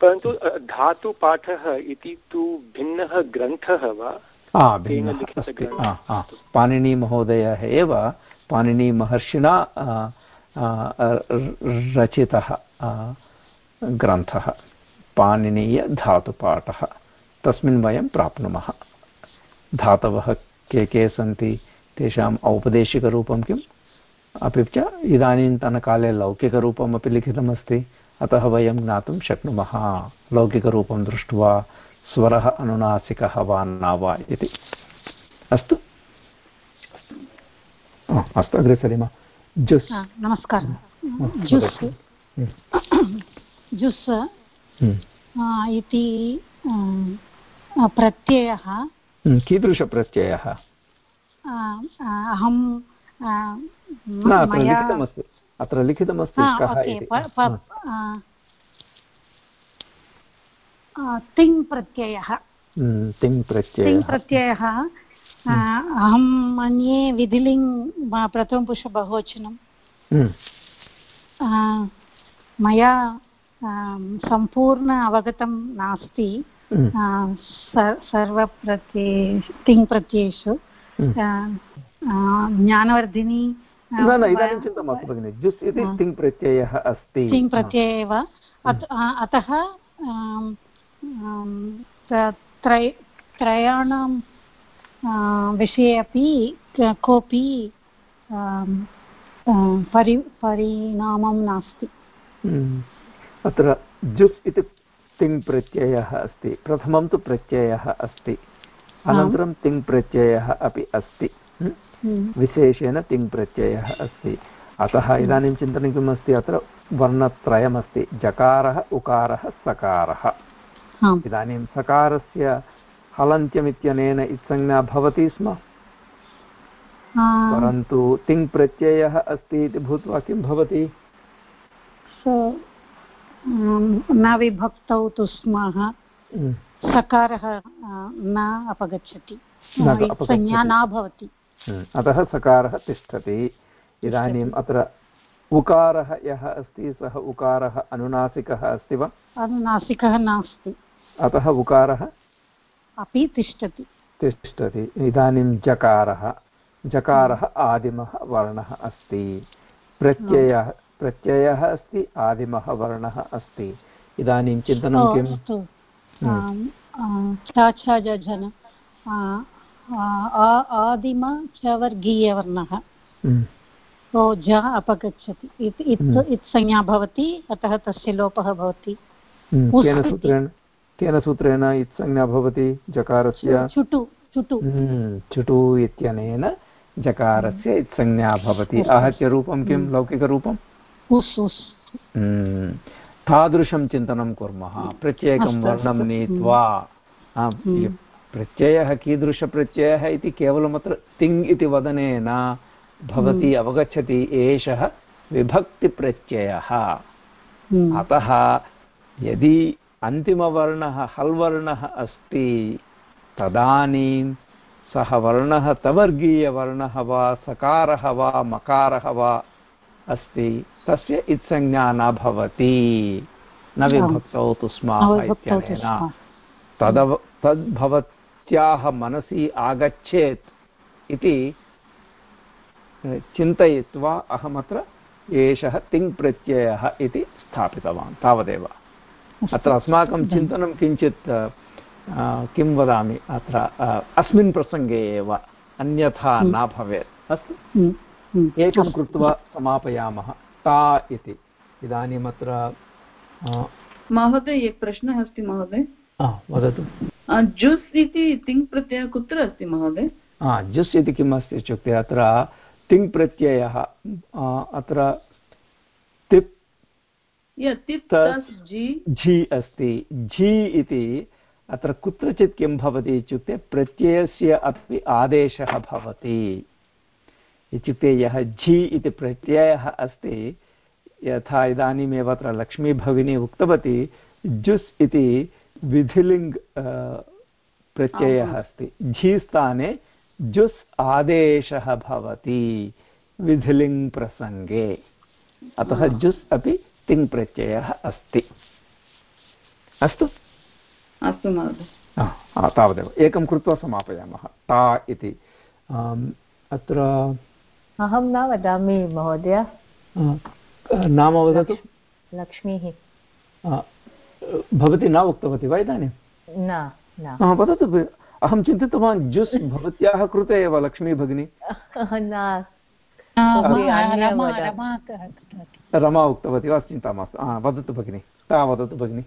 Speaker 20: परन्तु धातुपाठः इति तु भिन्नः ग्रन्थः वा?
Speaker 3: पाणिनिमहोदयः एव पाणिनिमहर्षिणा रचितः। ग्रन्थः पाणिनीयधातुपाठः तस्मिन् वयं प्राप्नुमः। धातवः के के सन्ति तेषाम् औपदेशिकरूपं किम्? अपि च इदानीन्तनकाले लौकिकरूपमपि लिखितमस्ति अतः वयं ज्ञातुं शक्नुमः। लौकिकरूपं दृष्ट्वा स्वरः अनुनासिकः वा न वा इति। अस्तु। अस्तु अग्रे सरेम। जुस्।
Speaker 11: नमस्कारः। जुस् जुस् इति प्रत्ययः।
Speaker 3: कीदृशप्रत्ययः?
Speaker 11: अहं
Speaker 3: लिखितमस्ति। अत्र लिखितमस्ति कः इति।
Speaker 11: तिङ् प्रत्ययः।
Speaker 3: तिङ् प्रत्ययः।
Speaker 11: तिङ् प्रत्ययः अहं मन्ये विधिलिङ् प्रथमपुरुषबहुवचनं। मया सम्पूर्ण अवगतं नास्ति। सर्वप्रत्यये तिङ् प्रत्ययेषु ज्ञानवर्धिनी
Speaker 3: न न इदानीं चिन्ता मास्तु भगिनि। जुस् इति तिङ् प्रत्ययः अस्ति।
Speaker 11: तिङ् प्रत्यय एव अतः त्रयाणां विषये अपि कोऽपि परि परिणामं नास्ति।
Speaker 3: अत्र जुस् इति तिङ् प्रत्ययः अस्ति। प्रथमं तु प्रत्ययः अस्ति। अनन्तरं तिङ् प्रत्ययः अपि अस्ति। विशेषेण तिङ् प्रत्ययः अस्ति। अतः इदानीं चिन्तनं किम् अस्ति अत्र वर्णत्रयमस्ति। जकारः उकारः सकारः। इदानीं सकारस्य हलन्त्यमित्यनेन इत्संज्ञा भवति स्म। परन्तु तिङ् प्रत्ययः अस्ति इति भूत्वा किं भवति?
Speaker 11: न विभक्तौ तु स्मः। सकारः न अपगच्छति। संज्ञा न भवति।
Speaker 3: अतः सकारः तिष्ठति। इदानीम् अत्र उकारः यः अस्ति सः उकारः अनुनासिकः अस्ति वा?
Speaker 11: अनुनासिकः नास्ति।
Speaker 3: अतः उकारः?
Speaker 11: अपि तिष्ठति।
Speaker 3: तिष्ठति। इदानीं जकारः। जकारः आदिमः वर्णः अस्ति। प्रत्ययः प्रत्ययः अस्ति आदिमः वर्णः अस्ति। इदानीं चिन्तनं किम्?
Speaker 11: जन आदिम च वर्गीयवर्णः। तो ज अपगच्छति। इत्संज्ञा भवति अतः तस्य लोपः भवति।
Speaker 3: केन सूत्रेण केन सूत्रेण इत्संज्ञा भवति? जकारस्य?
Speaker 11: चुटु चुटु।
Speaker 3: चुटु इत्यनेन जकारस्य इत्संज्ञा भवति। आहत्य रूपं किं लौकिकरूपं तादृशं चिन्तनं कुर्मः प्रत्येकं वर्णं नीत्वा प्रत्ययः कीदृशप्रत्ययः इति केवलमत्र तिङ् इति वदनेन भवती अवगच्छति एषः विभक्तिप्रत्ययः अतः यदि अन्तिमवर्णः हल्वर्णः अस्ति तदानीं सः वर्णः तवर्गीयवर्णः वा सकारः वा मकारः वा अस्ति। तस्य इत्संज्ञा न भवति। न विभक्तौ तु स्मः इत्यनेन। तदव तद्भवत् भवत्याः मनसि आगच्छेत् इति चिन्तयित्वा अहमत्र एषः तिङ् प्रत्ययः इति स्थापितवान् तावदेव। अत्र अस्माकं चिन्तनं किञ्चित् किं वदामि? अत्र अस्मिन् प्रसङ्गे एव अन्यथा न भवेत्। अस्तु। एकं कृत्वा समापयामः। ता इति? इदानीम् अत्र
Speaker 4: महोदय एक प्रश्नः अस्ति महोदय।
Speaker 3: वदतु।
Speaker 4: जुस् इति तिङ् प्रत्ययः कुत्र अस्ति महोदय?
Speaker 3: जुस् इति किम् अस्ति इत्युक्ते अत्र तिङ् प्रत्ययः अत्र तिप् झि अस्ति। झि इति अत्र कुत्रचित् किं भवति इत्युक्ते प्रत्ययस्य अपि आदेशः भवति। इत्युक्ते यः झि इति प्रत्ययः अस्ति यथा इदानीमेव अत्र लक्ष्मीभगिनी उक्तवती जुस् इति विधिलिङ्ग् प्रत्ययः अस्ति। झि स्थाने जुस् आदेशः भवति विधिलिङ्ग् प्रसङ्गे। अतः जुस् अपि तिङ् प्रत्ययः अस्ति। अस्तु?
Speaker 4: अस्तु महोदय।
Speaker 3: तावदेव। एकं कृत्वा समापयामः। ता इति। अत्र
Speaker 1: अहं न वदामि महोदय।
Speaker 3: नाम वदतु।
Speaker 1: लक्ष्मीः।
Speaker 3: भवती न उक्तवती वा इदानीं?
Speaker 1: न
Speaker 3: वदतु अहं चिन्तितवान् जुस् भवत्याः कृते एव लक्ष्मी भगिनी।
Speaker 1: न।
Speaker 3: रमा उक्तवती वा? चिन्ता मास्तु। वदतु भगिनि। ता वदतु भगिनि।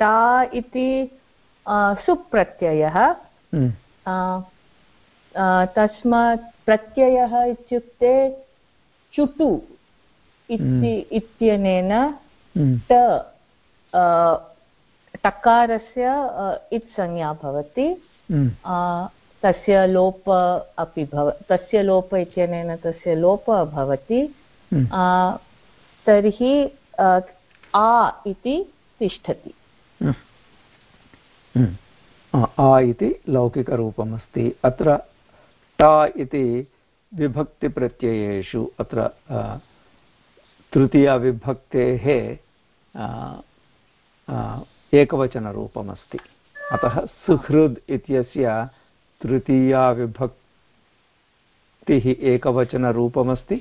Speaker 1: ता इति सुप्रत्ययः। तस्मात् प्रत्ययः इत्युक्ते चुटु इति इत्यनेन त टकारस्य इत्संज्ञा भवति तस्य लोप अपि भव तस्य लोप इत्यनेन तस्य लोपः भवति तर्हि आ इति तिष्ठति
Speaker 3: आ इति लौकिकरूपमस्ति अत्र टा इति विभक्तिप्रत्ययेषु अत्र तृतीयाविभक्तेः एकवचनरूपमस्ति। अतः सुहृद् इत्यस्य तृतीया विभक्तिः एकवचनरूपमस्ति।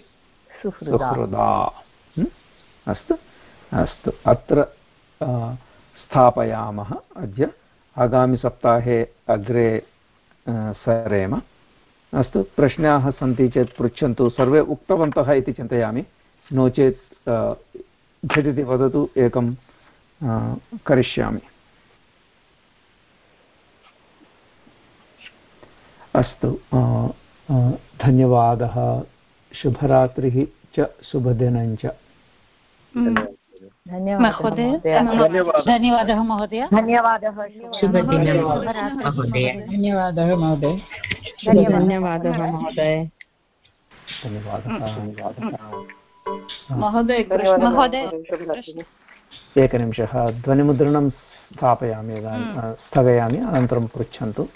Speaker 3: सुहृदा। अस्तु अस्तु। अत्र स्थापयामः अद्य। आगामिसप्ताहे अग्रे सरेम अस्तु, प्रश्नाः सन्ति चेत् पृच्छन्तु, सर्वे उक्तवन्तः इति चिन्तयामि। नो चेत् झटिति वदतु एकं करिष्यामि। अस्तु धन्यवादः। शुभरात्रिः च शुभदिनञ्च
Speaker 11: धन्यवादः महोदय
Speaker 1: धन्यवादः।
Speaker 2: धन्यवादः महोदय। धन्यवादः। महोदय।
Speaker 4: महोदय।
Speaker 3: एकनिमिषः। ध्वनिमुद्रणं स्थापयामि स्थगयामि अनन्तरं पृच्छन्तु।